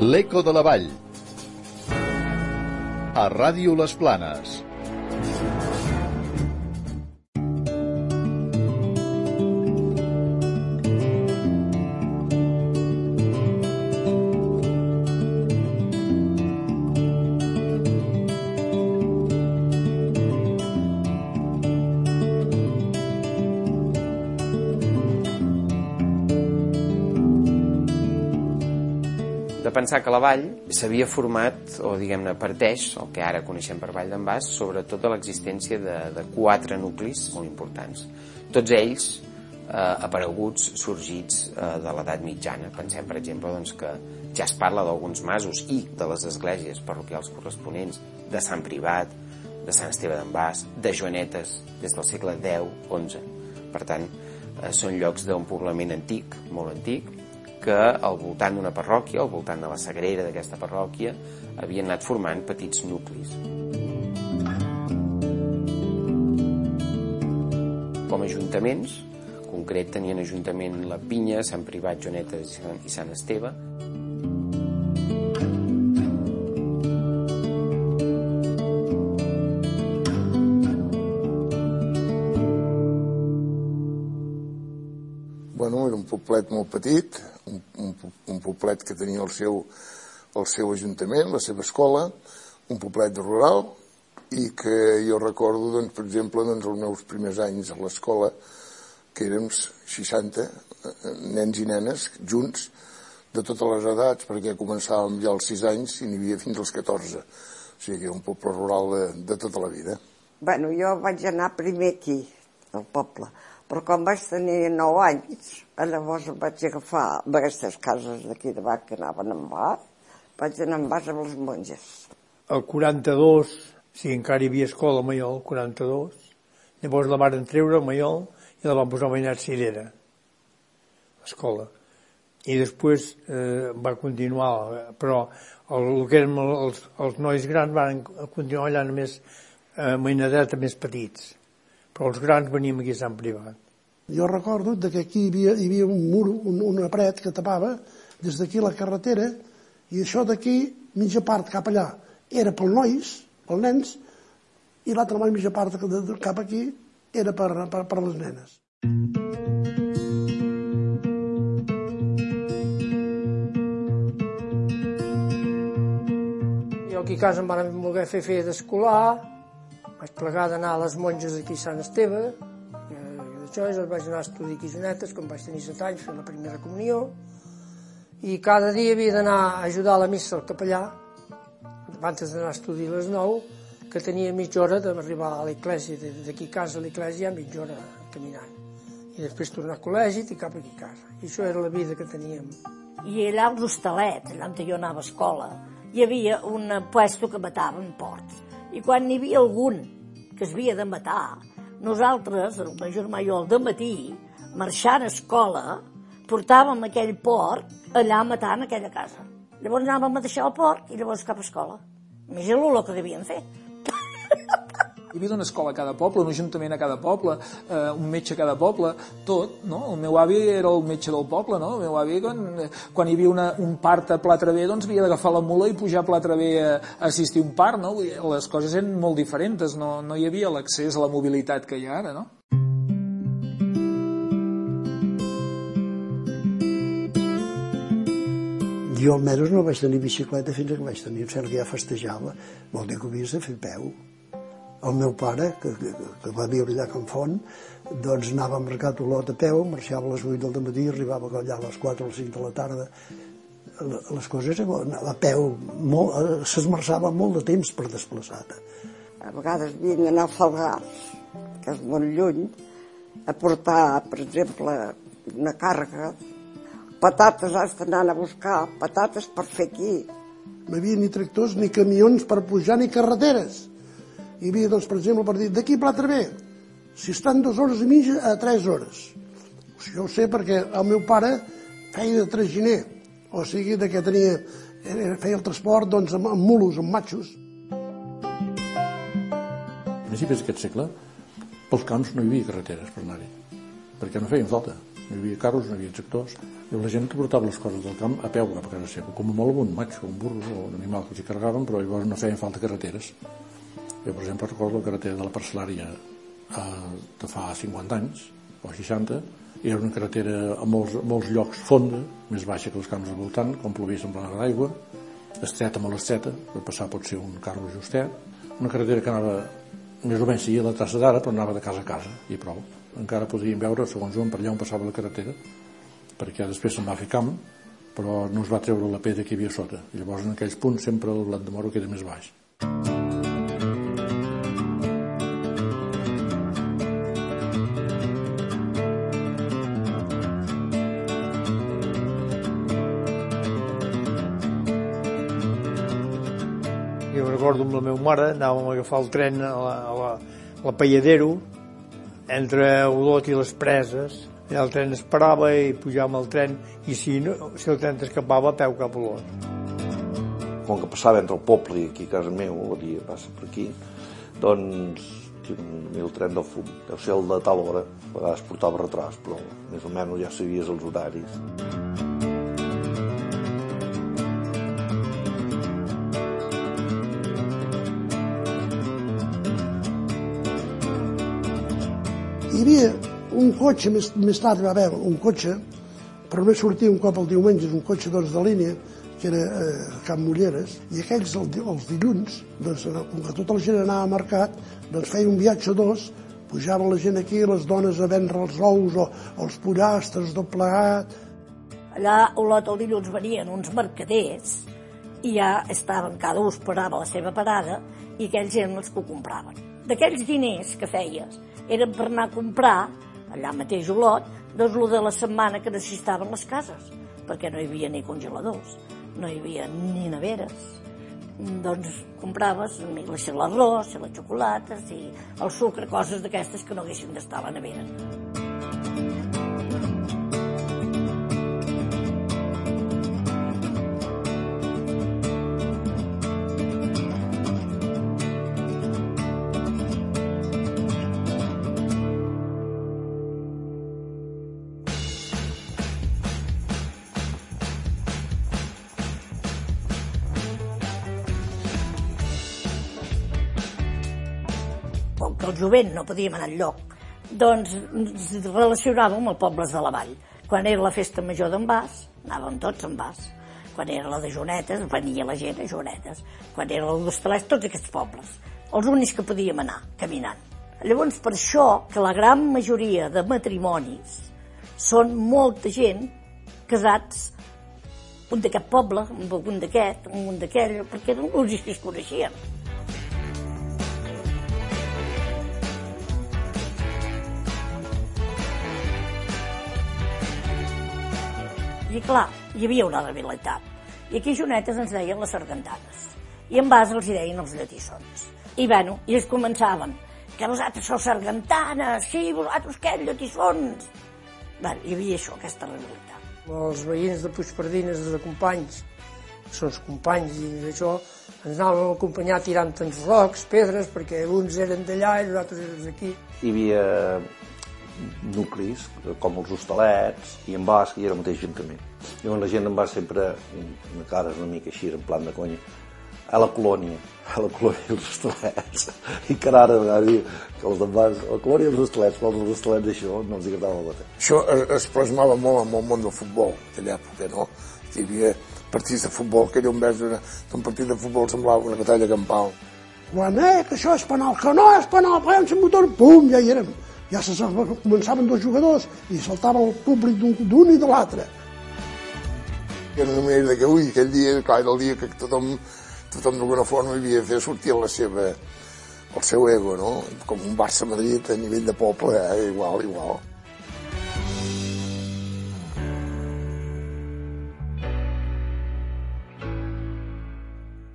L'Eco de la Vall. A Ràdio Les Planes. Pensar que la vall s'havia format, o diguem-ne parteix, el que ara coneixem per Vall d'en Bas, sobretot de l'existència de, de quatre nuclis molt importants. Tots ells eh, apareguts, sorgits eh, de l'edat mitjana. Pensem, per exemple, doncs, que ja es parla d'alguns masos i de les esglésies parroquials corresponents, de Sant Privat, de Sant Esteve d'en Bas, de Joanetes, des del segle X-XI. Per tant, eh, són llocs d'un poblament antic, molt antic, que al voltant d'una parròquia, al voltant de la sagrera d'aquesta parròquia, havien anat formant petits nuclis. Com a ajuntaments, concret tenien ajuntament La Pinya, Sant Privat, Jonetes i Sant Esteve, poblet molt petit, un, un, un poblet que tenia el seu, el seu ajuntament, la seva escola, un poblet rural, i que jo recordo, doncs, per exemple, doncs, els meus primers anys a l'escola, que érem 60 eh, nens i nenes junts, de totes les edats, perquè començàvem ja als 6 anys i n'hi havia fins als 14. O sigui que era un poble rural de, de tota la vida. Bueno, jo vaig anar primer aquí, al poble, però quan vaig tenir 9 anys, llavors em vaig agafar aquestes cases d'aquí davant que anaven en bas, vaig anar en bas amb les monges. El 42, si encara hi havia escola a Maiol, 42, llavors la varen treure a Maiol i la van posar a Mainat Cirera, l'escola. I després eh, va continuar, però el, el que eren els, els nois grans van continuar allà només a Mainadeta més petits però els grans veníem aquí a Sant Privat. Jo recordo de que aquí hi havia, hi havia un mur, un, una paret que tapava des d'aquí la carretera i això d'aquí, mitja part cap allà, era pels nois, pels nens, i l'altra mitja part cap aquí era per, per, per les nenes. Jo aquí a casa em van voler fer fer d'escolar, vaig plegar d'anar a les monges aquí a Sant Esteve, i d'això i vaig anar a estudiar aquí a Jonetes, quan vaig tenir 7 anys, fer la primera comunió, i cada dia havia d'anar a ajudar a la missa al capellà, abans d'anar a estudiar a les 9, que tenia mitja hora d'arribar a l'església, d'aquí a casa a l'església, mitja hora caminant. I després tornar al col·legi i cap aquí a casa. I això era la vida que teníem. I allà als hostalets, allà on jo anava a escola, hi havia un puesto que mataven porcs. I quan n'hi havia algun que es havia de matar, nosaltres, el i jo, al matí, marxant a escola, portàvem aquell porc allà matant aquella casa. Llavors anàvem a deixar el porc i llavors cap a escola. Imagina l'olor que devien fer. Hi havia una escola a cada poble, un ajuntament a cada poble, eh, un metge a cada poble, tot, no? El meu avi era el metge del poble, no? El meu avi, quan, quan hi havia una, un part a Platravé, doncs havia d'agafar la mula i pujar a Platravé a, a assistir un part, no? Les coses eren molt diferents, no, no hi havia l'accés a la mobilitat que hi ha ara, no? Jo almenys no vaig tenir bicicleta fins que vaig tenir un cert que ja festejava. Vol dir que ho havies de fer peu. El meu pare, que, que, que va viure allà a Can Font, doncs anava al mercat Olot a peu, marxava a les 8 del matí, arribava allà a les 4 o les 5 de la tarda. Les coses a peu, molt, s'esmerçava molt de temps per desplaçar-te. A vegades havien d'anar a Falgars, que és molt lluny, a portar, per exemple, una càrrega, patates has d'anar a buscar, patates per fer aquí. No hi havia ni tractors, ni camions per pujar, ni carreteres. Hi havia, doncs, per exemple, per dir, d'aquí Plata bé, si estan dues hores i mitja a tres hores. Jo ho sé perquè el meu pare feia de traginer, o sigui, de que tenia, feia el transport doncs, amb, amb mulos, amb matxos. A principis d'aquest segle, pels camps no hi havia carreteres per anar-hi, perquè no feien falta. No hi havia carros, no hi havia tractors, i la gent portava les coses del camp a peu a casa seva, com a molt un matxo, un burro o un animal que s'hi carregaven, però llavors no feien falta carreteres. Jo, per exemple, recordo la carretera de la parcel·lària eh, de fa 50 anys, o 60, i era una carretera a molts, molts llocs fonda, més baixa que els camps al voltant, com plovia semblant d'aigua, estreta molt estreta, per passar pot ser un carro justet, una carretera que anava més o menys seguia la traça d'ara, però anava de casa a casa, i prou. Encara podíem veure, segons on, per allà on passava la carretera, perquè després se'n va fer camp, però no es va treure la pedra que hi havia sota. I llavors en aquells punts sempre el blat de moro queda més baix. Jo amb la meva mare, anàvem a agafar el tren a la, a la, a la Palladero, entre Olot i les Preses, allà el tren es parava i pujàvem al tren, i si, no, si el tren t'escapava, peu cap a Olot. Com que passava entre el poble i aquí a casa meu, el dia passa per aquí, doncs el tren del fum, deu ser el de tal hora, a vegades portava retras, però més o menys ja sabies els horaris. Cotxe, més, més tard va haver un cotxe, però només sortia un cop el diumenge, un cotxe doncs, de línia, que era eh, Can Mulleres, i aquells el, els dilluns, doncs, com que tota la gent anava a mercat, doncs feia un viatge dos, pujava la gent aquí, les dones a vendre els ous o, o els pollastres, tot plegat. Allà a Olot el dilluns venien uns mercaders i ja estaven, cada un esperava la seva parada i aquells eren els que ho compraven. D'aquells diners que feies eren per anar a comprar allà mateix Olot, doncs el de la setmana que necessitaven les cases, perquè no hi havia ni congeladors, no hi havia ni neveres. Doncs compraves l'arròs, les xocolates i el sucre, coses d'aquestes que no haguessin d'estar a la nevera. Jovent no podíem anar enlloc, doncs ens relacionàvem amb els pobles de la vall. Quan era la festa major d'en Bas, anàvem tots en Bas. Quan era la de Jonetes, venia la gent a Jonetes. Quan era la d'Hostalets, tots aquests pobles. Els únics que podíem anar, caminant. Llavors, per això que la gran majoria de matrimonis són molta gent casats un d'aquest poble, un d'aquest, un d'aquell, perquè eren els es coneixien. I clar, hi havia una realitat. I aquí Jonetes ens deien les sargantanes. I en Bas els hi deien els lletissons. I bueno, i ells començaven, que vosaltres sou sargantanes, sí, vosaltres què, lletissons? Bueno, hi havia això, aquesta realitat. Els veïns de Puigpardines, els companys, són els companys i d'això, ens anàvem a acompanyar tirant tants rocs, pedres, perquè uns eren d'allà i nosaltres érem d'aquí. Hi havia nuclis, com els hostalets, i en Basc i era el mateix ajuntament. Llavors la gent en va sempre, una cara una mica així, en plan de conya, a la colònia, a la colònia dels hostalets. I que ara a diu que els d'en Bas, a la colònia dels hostalets, però els hostalets això no els agradava el bater. Això es, plasmava molt amb el món del futbol, aquella època, no? Hi havia partits de futbol, que allò en vez d'un partit de futbol semblava una batalla campal. Quan, eh, que això és penal, que no és penal, paguem el motor, pum, ja hi érem. Ja se començaven dos jugadors i saltava el públic d'un i de l'altre. Era una manera que, ui, aquell dia, clar, era el dia que tothom, tothom d'alguna forma havia de fer sortir la seva, el seu ego, no? Com un Barça-Madrid a nivell de poble, eh? igual, igual.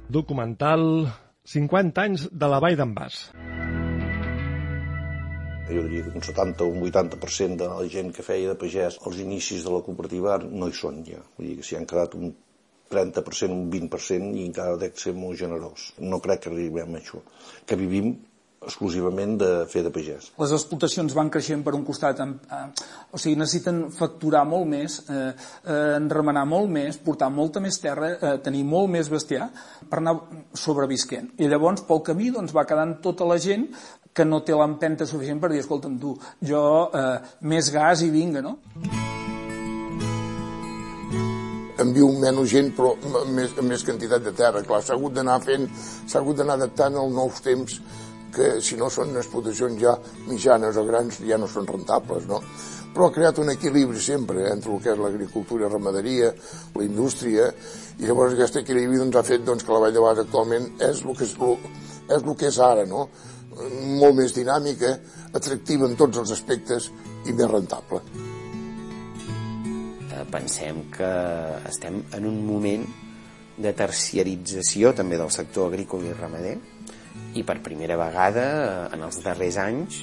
Documental 50 anys de la Vall d'en Bas. Jo diria que un 70 o un 80% de la gent que feia de pagès als inicis de la cooperativa no hi són ja. Vull dir que s'hi han quedat un 30%, un 20% i encara dec ser molt generós. No crec que arribem a això. Que vivim exclusivament de fer de pagès. Les explotacions van creixent per un costat, eh, o sigui, necessiten facturar molt més, eh, eh, enremenar molt més, portar molta més terra, eh, tenir molt més bestiar per anar sobrevisquent. I llavors, pel camí, doncs, va quedant tota la gent que no té l'empenta suficient per dir, escolta'm tu, jo eh, més gas i vinga, no? en viu menys gent però més, més quantitat de terra. Clar, s'ha hagut d'anar fent, s'ha hagut d'anar adaptant als nous temps que si no són explotacions ja mitjanes o grans ja no són rentables, no? Però ha creat un equilibri sempre entre el que és l'agricultura i ramaderia, la indústria, i llavors aquest equilibri doncs, ha fet doncs, que la Vall de Bas actualment és el que és, és, el que és ara, no? Molt més dinàmica, atractiva en tots els aspectes i més rentable. Eh, pensem que estem en un moment de terciarització també del sector agrícola i ramader, i per primera vegada eh, en els darrers anys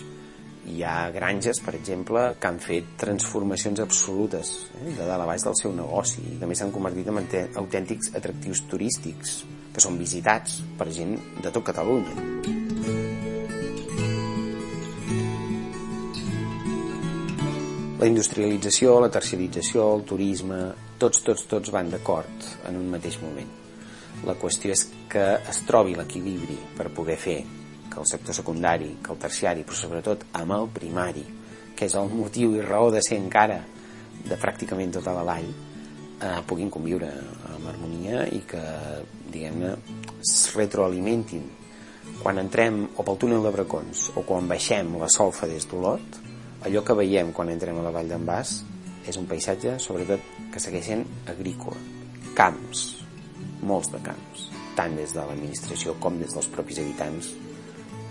hi ha granges, per exemple, que han fet transformacions absolutes eh, de dalt a baix del seu negoci i també s'han convertit en autèntics atractius turístics que són visitats per gent de tot Catalunya. La industrialització, la terciarització, el turisme, tots, tots, tots van d'acord en un mateix moment la qüestió és que es trobi l'equilibri per poder fer que el sector secundari, que el terciari, però sobretot amb el primari, que és el motiu i raó de ser encara de pràcticament tota la vall, eh, puguin conviure amb harmonia i que, diguem-ne, es retroalimentin. Quan entrem o pel túnel de Bracons o quan baixem la solfa des d'Olot, allò que veiem quan entrem a la vall d'en Bas és un paisatge, sobretot, que segueix sent agrícola. Camps, molts de camps, tant des de l'administració com des dels propis habitants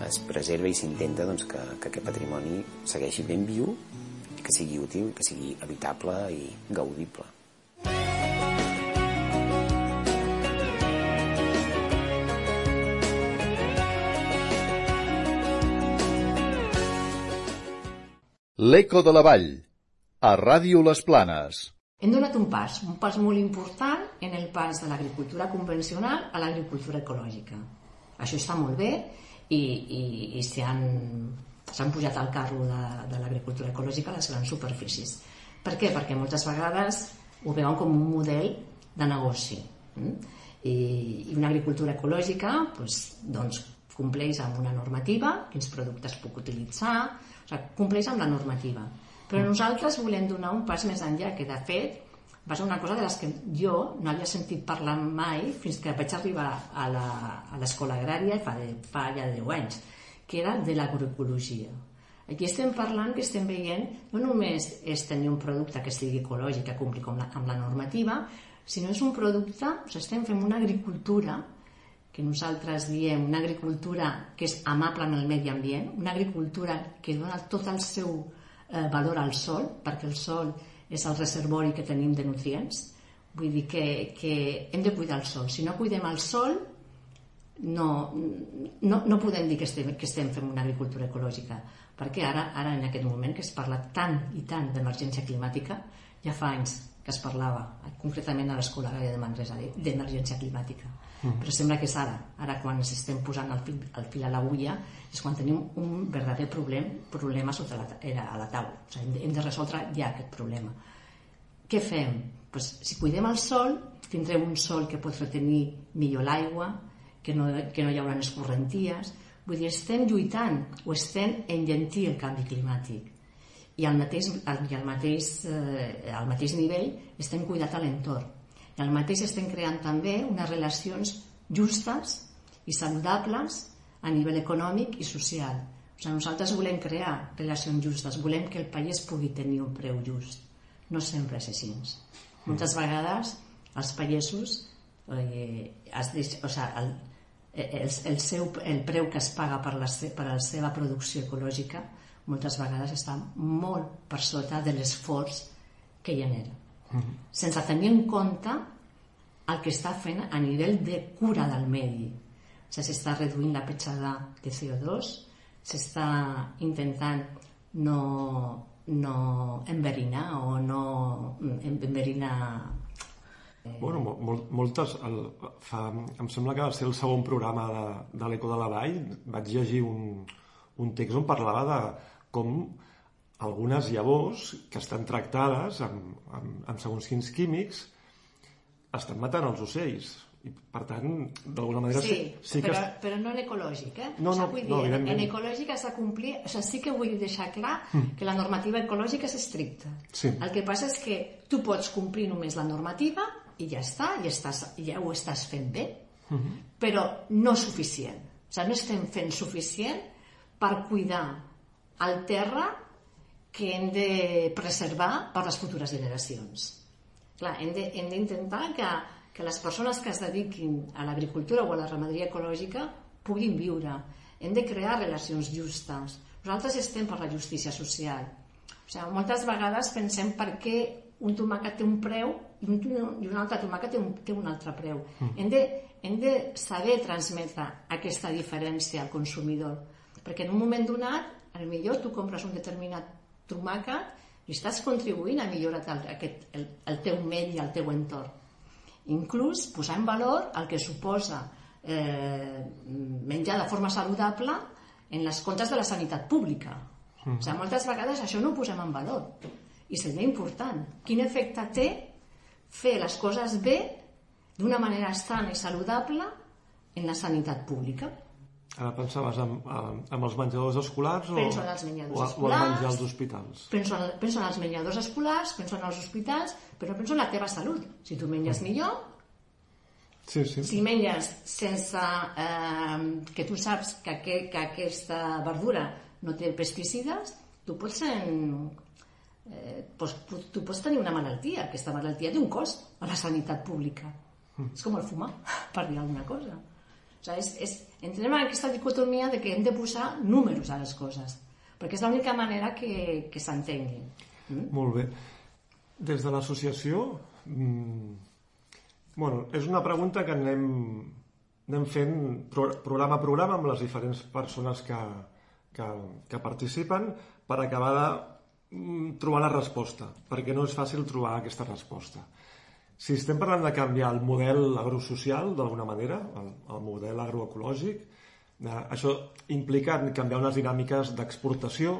es preserva i s'intenta doncs, que, que aquest patrimoni segueixi ben viu i que sigui útil, que sigui habitable i gaudible. L'Eco de la Vall, a Ràdio Les Planes. Hem donat un pas, un pas molt important en el pas de l'agricultura convencional a l'agricultura ecològica. Això està molt bé i, i, i s'han pujat al carro de, de l'agricultura ecològica a les grans superfícies. Per què? Perquè moltes vegades ho veuen com un model de negoci. Mm? I, i una agricultura ecològica doncs, doncs, compleix amb una normativa, quins productes puc utilitzar, compleix amb la normativa però nosaltres volem donar un pas més enllà, que de fet va ser una cosa de les que jo no havia sentit parlar mai fins que vaig arribar a l'escola agrària fa, de, fa ja 10 anys, que era de l'agroecologia. Aquí estem parlant que estem veient no només és tenir un producte que sigui ecològic, que compli amb la, amb la normativa, sinó és un producte, o sigui, estem fent una agricultura que nosaltres diem una agricultura que és amable amb el medi ambient, una agricultura que dona tot el seu eh, valor al sol, perquè el sol és el reservori que tenim de nutrients. Vull dir que, que hem de cuidar el sol. Si no cuidem el sol, no, no, no podem dir que estem, que estem fent una agricultura ecològica, perquè ara, ara en aquest moment que es parla tant i tant d'emergència climàtica, ja fa anys que es parlava, concretament a l'escola de Manresa, d'emergència climàtica. Mm. Però sembla que és ara, ara quan s'estem posant el fil, el fil a l'agulla, és quan tenim un verdader problem, problema sota la, era a la taula. O sigui, hem de resoldre ja aquest problema. Què fem? Pues, si cuidem el sol, tindrem un sol que pot retenir millor l'aigua, que, no, que no hi haurà escorrenties, vull dir, estem lluitant o estem enllentir el canvi climàtic i al mateix, al, i al mateix, eh, al mateix nivell estem cuidant a l'entorn. I al mateix estem creant també unes relacions justes i saludables a nivell econòmic i social. O sigui, nosaltres volem crear relacions justes, volem que el país pugui tenir un preu just. No sempre és així. Moltes vegades els pagesos eh, es deix, o sigui, el, el, el, seu, el preu que es paga per la, per la seva producció ecològica moltes vegades està molt per sota de l'esforç que hi genera. Sense tenir en compte el que està fent a nivell de cura del medi. O sigui, s'està reduint la petjada de CO2, s'està intentant no, no enverinar o no enverinar eh, Bueno, mol, moltes... El, fa, em sembla que va ser el segon programa de, de l'Eco de la Vall. Vaig llegir un, un text on parlava de com algunes llavors que estan tractades amb, amb, amb segons quins químics estan matant els ocells. I, per tant, d'alguna manera... Sí, sí, sí però, que... però no en ecològic, eh? No, no, dir, no, en ecològic has de complir... O sigui, sí que vull deixar clar mm. que la normativa ecològica és estricta. Sí. El que passa és que tu pots complir només la normativa i ja està, i estàs, ja ho estàs fent bé, mm -hmm. però no suficient. O sigui, no estem fent suficient per cuidar el terra que hem de preservar per les futures generacions. Clar, hem d'intentar que que les persones que es dediquin a l'agricultura o a la ramaderia ecològica puguin viure. Hem de crear relacions justes. Nosaltres estem per la justícia social. O sigui, moltes vegades pensem per què un tomàquet té un preu i un, i un altre tomàquet té un, té un altre preu. Mm. Hem, de, hem de saber transmetre aquesta diferència al consumidor. Perquè en un moment donat, al millor tu compres un determinat tomàquet i estàs contribuint a millorar el, aquest, el, el teu medi, el teu entorn inclús posar en valor el que suposa eh, menjar de forma saludable en les comptes de la sanitat pública. Mm. O sigui, moltes vegades això no ho posem en valor i seria important. Quin efecte té fer les coses bé d'una manera estrana i saludable en la sanitat pública? Ara pensaves en, en, en els menjadors escolars o, penso en els menjadors o, escolars, o en menjar als hospitals? Penso en, penso en els menjadors escolars, penso en els hospitals, però penso en la teva salut. Si tu menges mm. millor, sí, sí. si menges sense eh, que tu saps que, que, que aquesta verdura no té pesticides, tu pots ser eh, pots, tu pots tenir una malaltia. Aquesta malaltia té un cost a la sanitat pública. Mm. És com el fumar, per dir alguna cosa. Sigui, és, és, entrem en aquesta dicotomia de que hem de posar números a les coses, perquè és l'única manera que, que s'entengui. Mm? Molt bé. Des de l'associació, mm, bueno, és una pregunta que anem, anem fent programa a programa amb les diferents persones que, que, que participen per acabar de mm, trobar la resposta, perquè no és fàcil trobar aquesta resposta. Si estem parlant de canviar el model agrosocial, d'alguna manera, el, el model agroecològic, eh, això implica canviar unes dinàmiques d'exportació,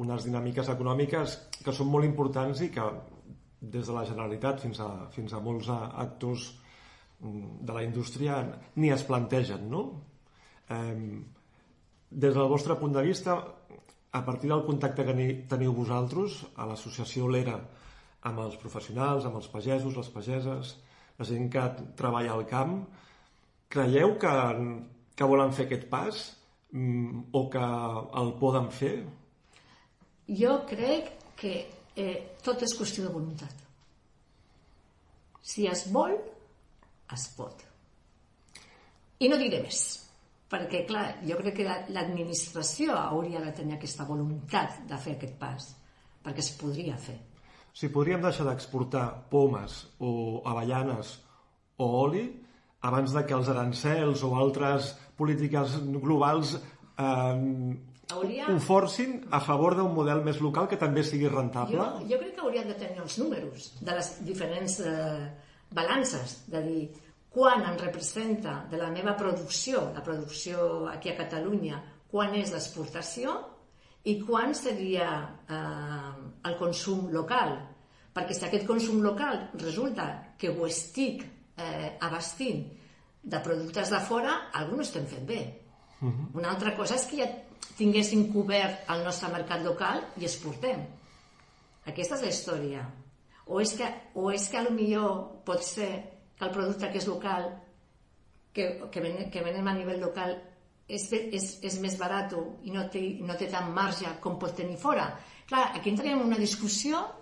unes dinàmiques econòmiques que són molt importants i que des de la Generalitat fins a, fins a molts actors mm, de la indústria ni es plantegen, no? Eh, des del vostre punt de vista, a partir del contacte que teniu vosaltres, a l'associació L'Era, amb els professionals, amb els pagesos, les pageses, la gent que treballa al camp, creieu que, que volen fer aquest pas mm, o que el poden fer? Jo crec que eh, tot és qüestió de voluntat. Si es vol, es pot. I no diré més, perquè, clar, jo crec que l'administració hauria de tenir aquesta voluntat de fer aquest pas, perquè es podria fer. Si podríem deixar d'exportar pomes o avellanes o oli abans de que els arancels o altres polítiques globals eh, Hauria... ho forcin a favor d'un model més local que també sigui rentable? Jo, jo crec que hauríem de tenir els números de les diferents eh, balances, de dir quan em representa de la meva producció, la producció aquí a Catalunya, quan és l'exportació i quan seria eh, el consum local. Perquè si aquest consum local resulta que ho estic eh, abastint de productes de fora, algú no estem fent bé. Uh mhm. -huh. Una altra cosa és que ja tinguéssim cobert el nostre mercat local i exportem. Aquesta és la història. O és que, o és que a lo millor pot ser que el producte que és local, que, que, venem, que venem a nivell local, és, és, és més barat i no té, no té tant marge com pot tenir fora. Clar, aquí entrarem en una discussió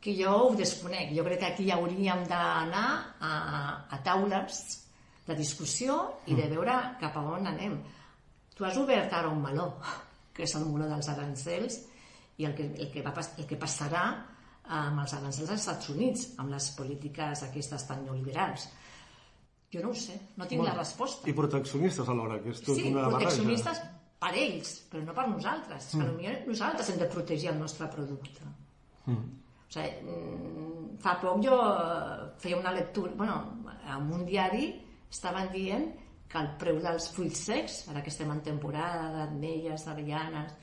que jo ho desconec. Jo crec que aquí hauríem d'anar a, a taules de discussió i de mm. veure cap a on anem. Tu has obert ara un meló, que és el meló dels arancels, i el que, el que, va, el que passarà amb els arancels als Estats Units, amb les polítiques aquestes tan neoliberals. Jo no ho sé, no tinc bueno, la resposta. I proteccionistes alhora, que és tot sí, una proteccionistes per ells, però no per nosaltres. Mm. Que potser nosaltres hem de protegir el nostre producte. Mm. O sigui, mm, fa poc jo eh, feia una lectura, bueno, en un diari estaven dient que el preu dels fruits secs, ara que estem en temporada d'ametlles, d'avellanes,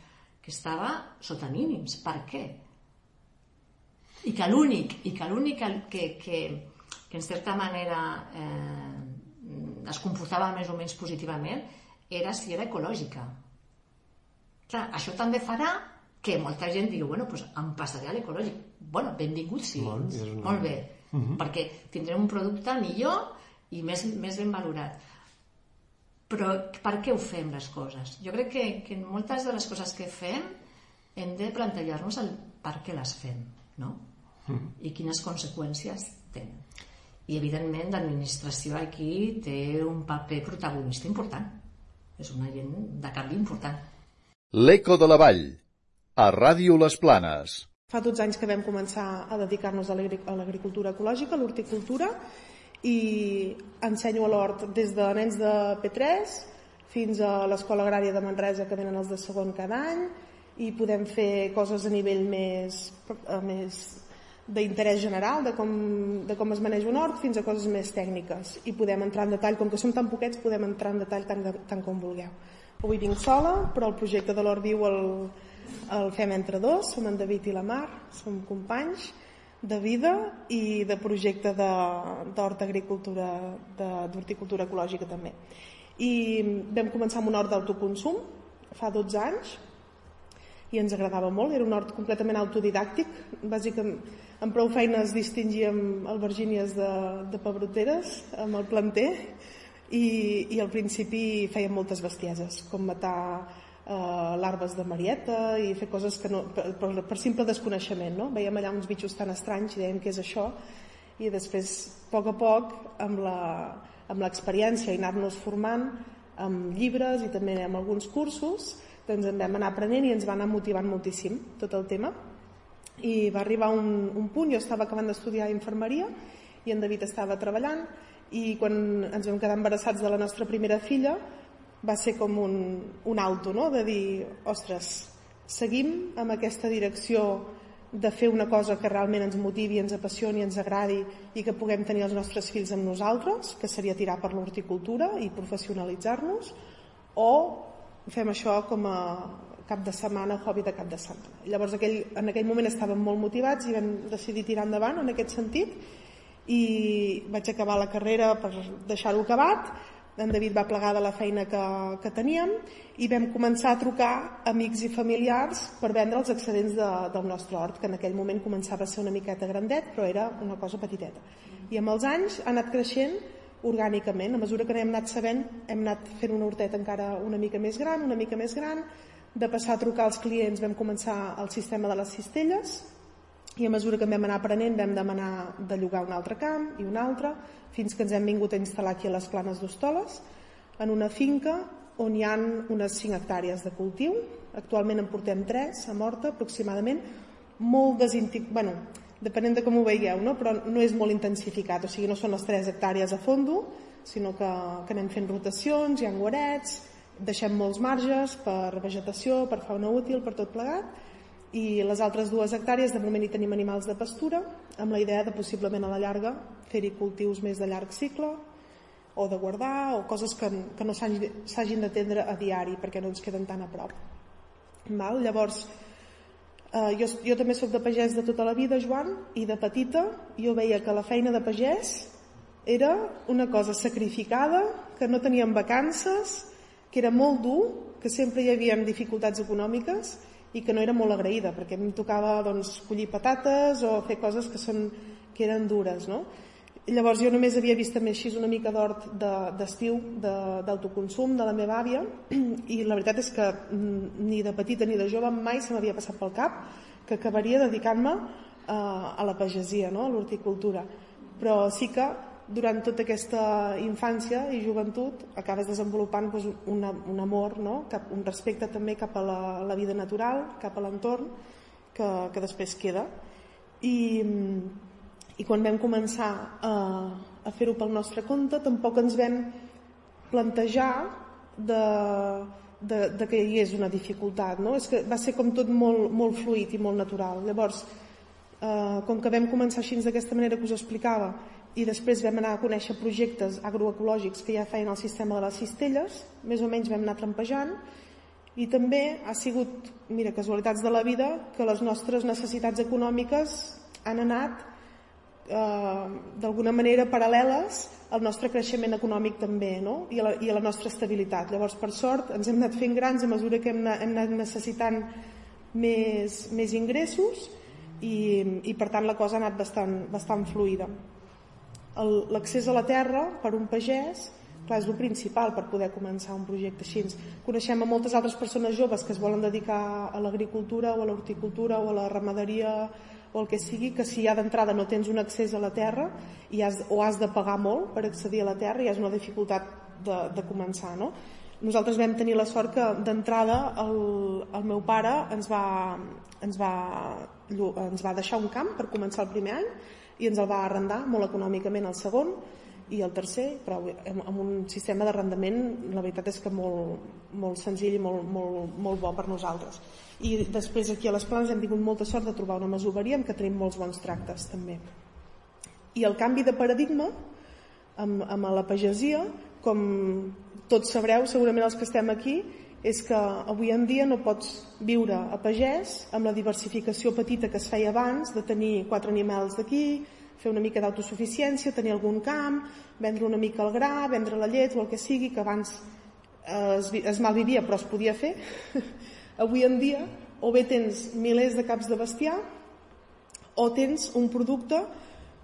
que estava sota mínims. Per què? I que l'únic, i que l'únic que, que, que en certa manera eh, es comportava més o menys positivament era si era ecològica. Clar, això també farà que molta gent digui, bueno, pues em passaré a l'ecològic. Bueno, benvingut sí, molt, una... molt bé, uh mhm. -huh. perquè tindrem un producte millor i més, més ben valorat. Però per què ho fem, les coses? Jo crec que, que en moltes de les coses que fem hem de plantejar-nos el per què les fem, no? Uh mhm. -huh. I quines conseqüències tenen. I, evidentment, l'administració aquí té un paper protagonista important. És una gent de canvi important. L'Eco de la Vall, a Ràdio Les Planes. Fa 12 anys que vam començar a dedicar-nos a l'agricultura ecològica, a l'horticultura, i ensenyo a l'hort des de nens de P3 fins a l'Escola Agrària de Manresa que venen els de segon cada any i podem fer coses a nivell més, més d'interès general, de com, de com es maneja un hort, fins a coses més tècniques. I podem entrar en detall, com que som tan poquets, podem entrar en detall tant, tant com vulgueu. Avui vinc sola, però el projecte de l'Hort Viu el, el fem entre dos, som en David i la Mar, som companys de vida i de projecte d'hort agricultura, d'horticultura ecològica també. I vam començar amb un hort d'autoconsum fa 12 anys i ens agradava molt, era un hort completament autodidàctic, bàsicament amb prou feines distingíem albergínies de, de pebroteres amb el planter i, i al principi fèiem moltes bestieses, com matar eh, larves de marieta i fer coses que no, per, per, per simple desconeixement. No? Veiem allà uns bitxos tan estranys i dèiem què és això i després, a poc a poc, amb l'experiència i anar-nos formant amb llibres i també amb alguns cursos, doncs en vam anar aprenent i ens va anar motivant moltíssim tot el tema. I va arribar un, un punt, jo estava acabant d'estudiar infermeria i en David estava treballant i quan ens vam quedar embarassats de la nostra primera filla va ser com un, un alto, no? de dir, ostres, seguim amb aquesta direcció de fer una cosa que realment ens motivi, ens apassioni, ens agradi i que puguem tenir els nostres fills amb nosaltres, que seria tirar per l'horticultura i professionalitzar-nos, o fem això com a cap de setmana, hobby de cap de setmana. Llavors aquell, en aquell moment estàvem molt motivats i vam decidir tirar endavant en aquest sentit i vaig acabar la carrera per deixar-ho acabat en David va plegar de la feina que, que teníem i vam començar a trucar amics i familiars per vendre els excedents de, del nostre hort, que en aquell moment començava a ser una miqueta grandet, però era una cosa petiteta. I amb els anys ha anat creixent orgànicament, a mesura que n'hem anat sabent, hem anat fent una horteta encara una mica més gran, una mica més gran, de passar a trucar als clients vam començar el sistema de les cistelles, i a mesura que vam anar aprenent vam demanar de llogar un altre camp i un altre fins que ens hem vingut a instal·lar aquí a les Planes d'Hostoles en una finca on hi han unes 5 hectàrees de cultiu. Actualment en portem 3 a Morta aproximadament. Molt desintic... bueno, depenent de com ho veieu no? però no és molt intensificat. O sigui no són les 3 hectàrees a fondo sinó que, que anem fent rotacions hi ha guarets deixem molts marges per vegetació, per fauna útil, per tot plegat i les altres dues hectàrees de moment hi tenim animals de pastura amb la idea de possiblement a la llarga fer-hi cultius més de llarg cicle o de guardar o coses que, que no s'hagin d'atendre a diari perquè no ens queden tan a prop Val? llavors eh, jo, jo també sóc de pagès de tota la vida Joan i de petita jo veia que la feina de pagès era una cosa sacrificada que no teníem vacances que era molt dur que sempre hi havia dificultats econòmiques i que no era molt agraïda perquè em tocava doncs, collir patates o fer coses que, són, que eren dures no? Llavors jo només havia vist també així una mica d'hort d'estiu, de, d'autoconsum de la meva àvia i la veritat és que mm, ni de petita ni de jove mai se m'havia passat pel cap que acabaria dedicant-me eh, a la pagesia, no? a l'horticultura. Però sí que durant tota aquesta infància i joventut acabes desenvolupant doncs, una, un amor, no? cap, un respecte també cap a la, la vida natural, cap a l'entorn, que, que després queda. I, i quan vam començar a, a fer-ho pel nostre compte tampoc ens vam plantejar de, de, de que hi és una dificultat no? és que va ser com tot molt, molt fluid i molt natural llavors eh, com que vam començar així d'aquesta manera que us explicava i després vam anar a conèixer projectes agroecològics que ja feien el sistema de les cistelles més o menys vam anar trampejant i també ha sigut, mira, casualitats de la vida que les nostres necessitats econòmiques han anat eh, d'alguna manera paral·leles al nostre creixement econòmic també no? I, a la, i a la nostra estabilitat llavors per sort ens hem anat fent grans a mesura que hem hem anat necessitant més, més ingressos i, i per tant la cosa ha anat bastant, bastant fluida l'accés a la terra per un pagès clar, és el principal per poder començar un projecte així. Coneixem a moltes altres persones joves que es volen dedicar a l'agricultura o a l'horticultura o a la ramaderia o el que sigui, que si ja d'entrada no tens un accés a la terra i has, o has de pagar molt per accedir a la terra, ja és una dificultat de, de començar, no? Nosaltres vam tenir la sort que d'entrada el, el meu pare ens va, ens, va, ens va deixar un camp per començar el primer any i ens el va arrendar molt econòmicament el segon i el tercer, però amb un sistema d'arrendament la veritat és que molt, molt senzill i molt, molt, molt bo per nosaltres. I després aquí a les Planes hem tingut molta sort de trobar una masoveria en què tenim molts bons tractes també. I el canvi de paradigma amb, amb la pagesia com tots sabreu segurament els que estem aquí és que avui en dia no pots viure a pagès amb la diversificació petita que es feia abans de tenir quatre animals d'aquí fer una mica d'autosuficiència, tenir algun camp, vendre una mica el gra, vendre la llet o el que sigui, que abans eh, es, es malvivia però es podia fer. Avui en dia o bé tens milers de caps de bestiar o tens un producte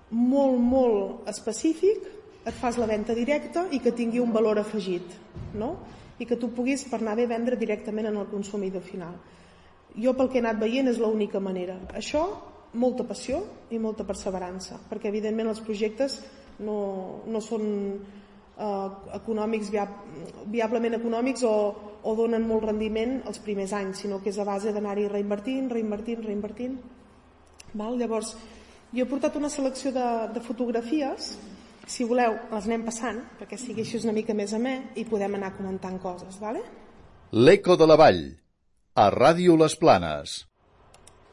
molt, molt específic, et fas la venda directa i que tingui un valor afegit, no? I que tu puguis per anar bé vendre directament en el consumidor final. Jo pel que he anat veient és l'única manera. Això molta passió i molta perseverança, perquè evidentment els projectes no, no són eh, econòmics, viab, viablement econòmics o, o donen molt rendiment els primers anys, sinó que és a base d'anar-hi reinvertint, reinvertint, reinvertint. Val? Llavors, jo he portat una selecció de, de fotografies, si voleu les anem passant, perquè sigui així una mica més amè i podem anar comentant coses. Vale? L'Eco de la Vall, a Ràdio Les Planes.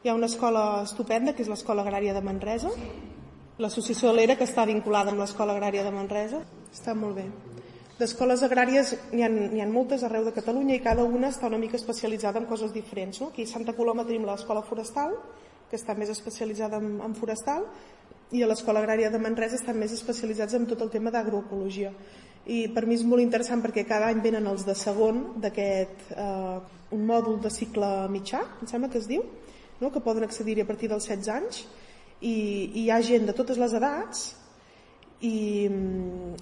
Hi ha una escola estupenda, que és l'Escola Agrària de Manresa, l'associació l'ERA, que està vinculada amb l'Escola Agrària de Manresa. Està molt bé. D'escoles agràries n'hi ha, ha moltes arreu de Catalunya i cada una està una mica especialitzada en coses diferents. No? Aquí a Santa Coloma tenim l'Escola Forestal, que està més especialitzada en, en forestal, i a l'Escola Agrària de Manresa estan més especialitzats en tot el tema d'agroecologia. I per mi és molt interessant perquè cada any venen els de segon d'aquest eh, un mòdul de cicle mitjà, em sembla que es diu, no? que poden accedir-hi a partir dels 16 anys i, i hi ha gent de totes les edats i,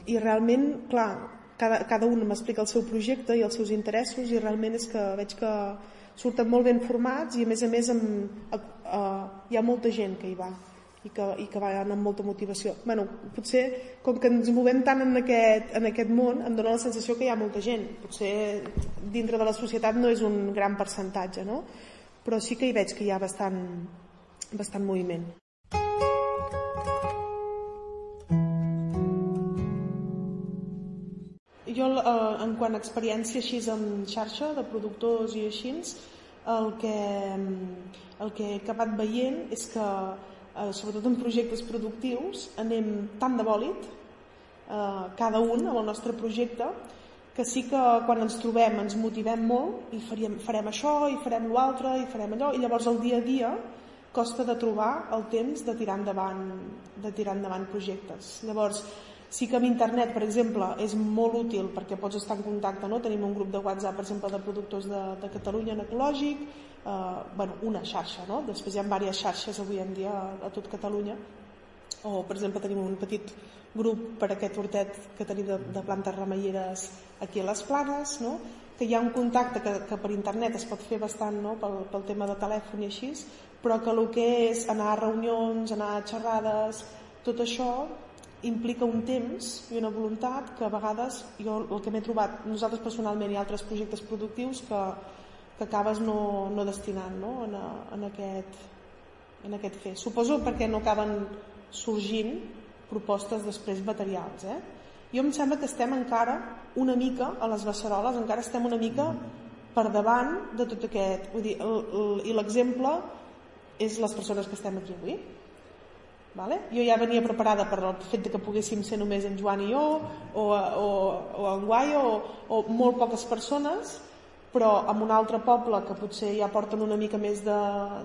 i realment, clar, cada, cada un m'explica el seu projecte i els seus interessos i realment és que veig que surten molt ben formats i a més a més amb, a, a, hi ha molta gent que hi va i que, i que van amb molta motivació. Bueno, potser, com que ens movem tant en aquest, en aquest món, em dóna la sensació que hi ha molta gent. Potser dintre de la societat no és un gran percentatge, no? però sí que hi veig que hi ha bastant, bastant moviment. Jo, eh, en quant a experiència així en xarxa de productors i així, el que, el que he acabat veient és que, eh, sobretot en projectes productius, anem tan de bòlit, eh, cada un amb el nostre projecte, que sí que quan ens trobem ens motivem molt i faríem, farem això i farem l'altre i farem allò i llavors el dia a dia costa de trobar el temps de tirar endavant, de tirar endavant projectes. Llavors, sí que amb internet, per exemple, és molt útil perquè pots estar en contacte, no? tenim un grup de WhatsApp, per exemple, de productors de, de Catalunya en ecològic, eh, bueno, una xarxa, no? després hi ha diverses xarxes avui en dia a, tot Catalunya, o per exemple tenim un petit grup per aquest hortet que tenim de, de plantes remeieres aquí a les planes, no? que hi ha un contacte que, que per internet es pot fer bastant no? pel, pel tema de telèfon i així, però que el que és anar a reunions, anar a xerrades, tot això implica un temps i una voluntat que a vegades jo el que m'he trobat nosaltres personalment i altres projectes productius que, que acabes no, no destinant no? En, a, en, aquest, en aquest fer. Suposo perquè no acaben sorgint propostes després materials. Eh? Jo em sembla que estem encara una mica a les beceroles, encara estem una mica per davant de tot aquest... Vull dir, el, el, I l'exemple és les persones que estem aquí avui. Vale? Jo ja venia preparada per el fet de que poguéssim ser només en Joan i jo, o, o, o en Guaio, o, o molt poques persones, però en un altre poble que potser ja porten una mica més de,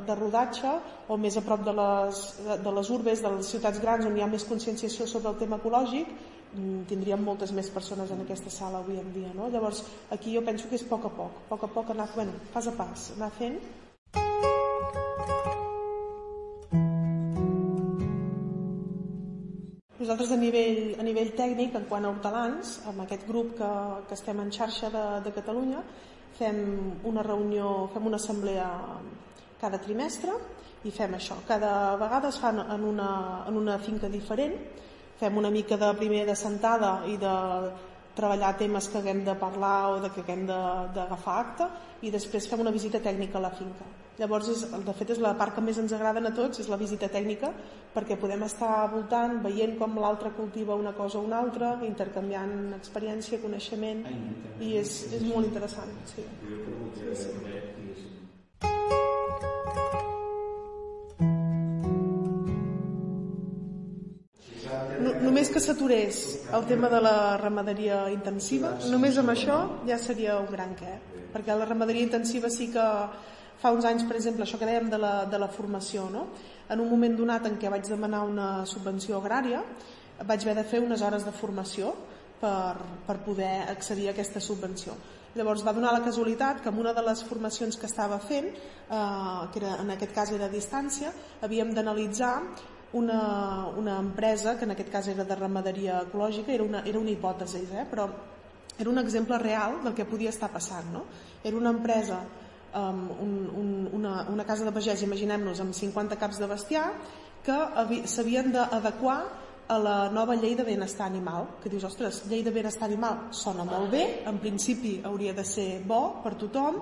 de rodatge o més a prop de les, de les urbes, de les ciutats grans on hi ha més conscienciació sobre el tema ecològic mm, tindríem moltes més persones en aquesta sala avui en dia no? llavors aquí jo penso que és a poc a poc a poc a poc anar, bueno, pas a pas anar fent Nosaltres a nivell, a nivell tècnic, en quant a hortelans, amb aquest grup que, que estem en xarxa de, de Catalunya, fem una reunió, fem una assemblea cada trimestre i fem això. Cada vegada es fan en una, en una finca diferent, fem una mica de primer de sentada i de treballar temes que haguem de parlar o de que haguem d'agafar acte i després fem una visita tècnica a la finca. Llavors, és, de fet, és la part que més ens agrada a tots, és la visita tècnica, perquè podem estar voltant, veient com l'altre cultiva una cosa o una altra, intercanviant experiència, coneixement, i és, és molt interessant. Sí. Sí, sí. No, només que s'aturés el tema de la ramaderia intensiva, només amb això ja seria un gran què. Perquè la ramaderia intensiva sí que fa uns anys, per exemple, això que dèiem de la, de la formació, no? en un moment donat en què vaig demanar una subvenció agrària, vaig haver de fer unes hores de formació per, per poder accedir a aquesta subvenció. Llavors va donar la casualitat que en una de les formacions que estava fent, eh, que era, en aquest cas era a distància, havíem d'analitzar una, una empresa, que en aquest cas era de ramaderia ecològica, era una, era una hipòtesi, eh? però era un exemple real del que podia estar passant. No? Era una empresa, um, un, un, una, una casa de pagès, imaginem-nos, amb 50 caps de bestiar, que s'havien d'adequar a la nova llei de benestar animal, que dius, ostres, llei de benestar animal sona molt bé, en principi hauria de ser bo per tothom,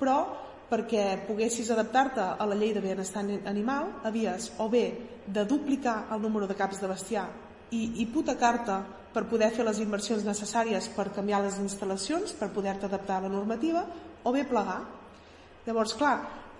però perquè poguessis adaptar-te a la llei de benestar animal havies o bé de duplicar el número de caps de bestiar i hipotecar-te per poder fer les inversions necessàries per canviar les instal·lacions, per poder-te adaptar a la normativa, o bé plegar. Llavors, clar,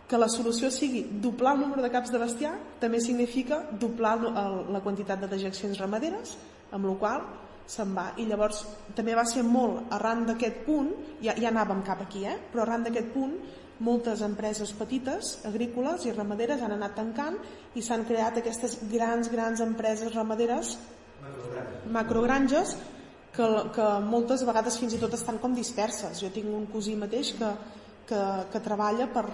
que la solució sigui doblar el número de caps de bestiar també significa doblar la quantitat de dejeccions ramaderes, amb la qual se'n va. I llavors també va ser molt arran d'aquest punt, ja, ja anàvem cap aquí, eh? però arran d'aquest punt moltes empreses petites, agrícoles i ramaderes han anat tancant i s'han creat aquestes grans, grans empreses ramaderes macrogranges que, que moltes vegades fins i tot estan com disperses. Jo tinc un cosí mateix que, que, que treballa per,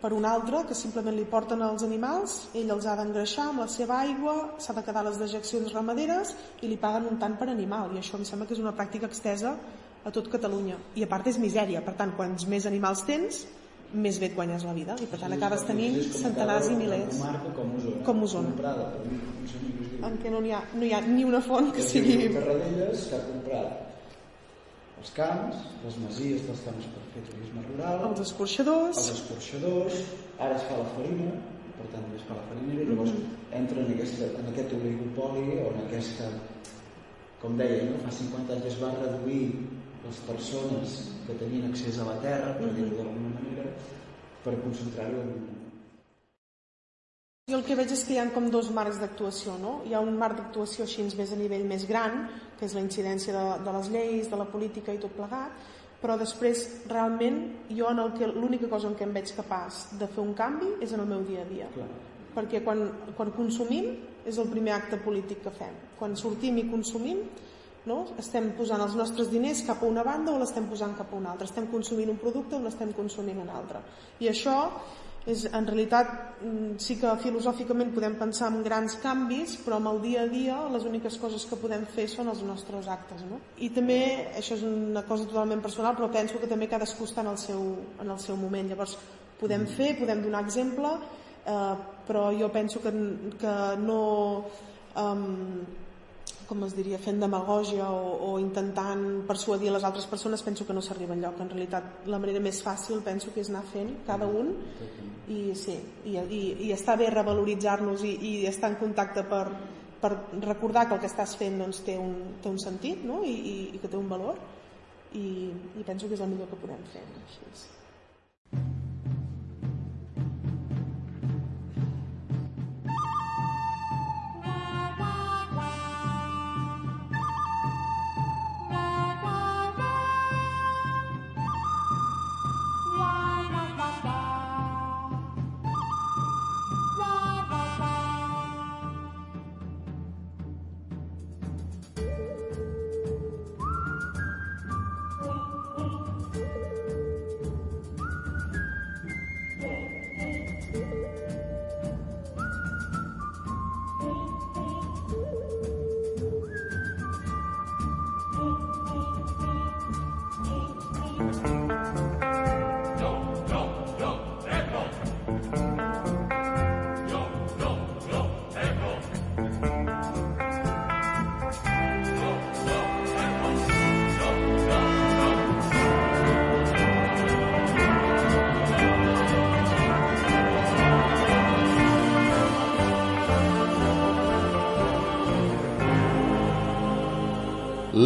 per un altre que simplement li porten els animals, ell els ha d'engreixar amb la seva aigua, s'ha de quedar les dejeccions ramaderes i li paguen un tant per animal. I això em sembla que és una pràctica extesa a tot Catalunya. I a part és misèria, per tant, quants més animals tens, més bé et guanyes la vida. I per tant acabes tenint centenars i milers com Osona, com Osona. en què no hi, ha, no hi ha ni una font que sigui Tarradellas que ha comprat els camps, les masies dels camps per fer turisme rural els escorxadors els escorxadors, ara es fa la farina per tant es fa la farinera i llavors mm. entra en, aquesta, en aquest oligopoli o en aquesta com deia, no? fa 50 anys es va reduir les persones que tenien accés a la terra, per dir-ho d'alguna manera, per concentrar-ho en... Jo el que veig és que hi ha com dos marcs d'actuació, no? Hi ha un marc d'actuació així més a nivell més gran, que és la incidència de, de les lleis, de la política i tot plegat, però després realment jo en el que l'única cosa en què em veig capaç de fer un canvi és en el meu dia a dia. Clar. Perquè quan, quan consumim és el primer acte polític que fem. Quan sortim i consumim no? estem posant els nostres diners cap a una banda o l'estem posant cap a una altra estem consumint un producte o l'estem consumint un altre i això És, en realitat, mm, sí que filosòficament podem pensar en grans canvis, però amb el dia a dia les úniques coses que podem fer són els nostres actes. No? I també, això és una cosa totalment personal, però penso que també cadascú està en el seu, en el seu moment. Llavors, podem fer, podem donar exemple, eh, però jo penso que, que no... Um, com es diria, fent demagògia o, o intentant persuadir les altres persones, penso que no s'arriba enlloc. En realitat, la manera més fàcil penso que és anar fent cada un i, sí, i, i, i està bé revaloritzar-nos i, i estar en contacte per, per recordar que el que estàs fent doncs, té, un, té un sentit no? I, i, i que té un valor i, i penso que és el millor que podem fer. Així.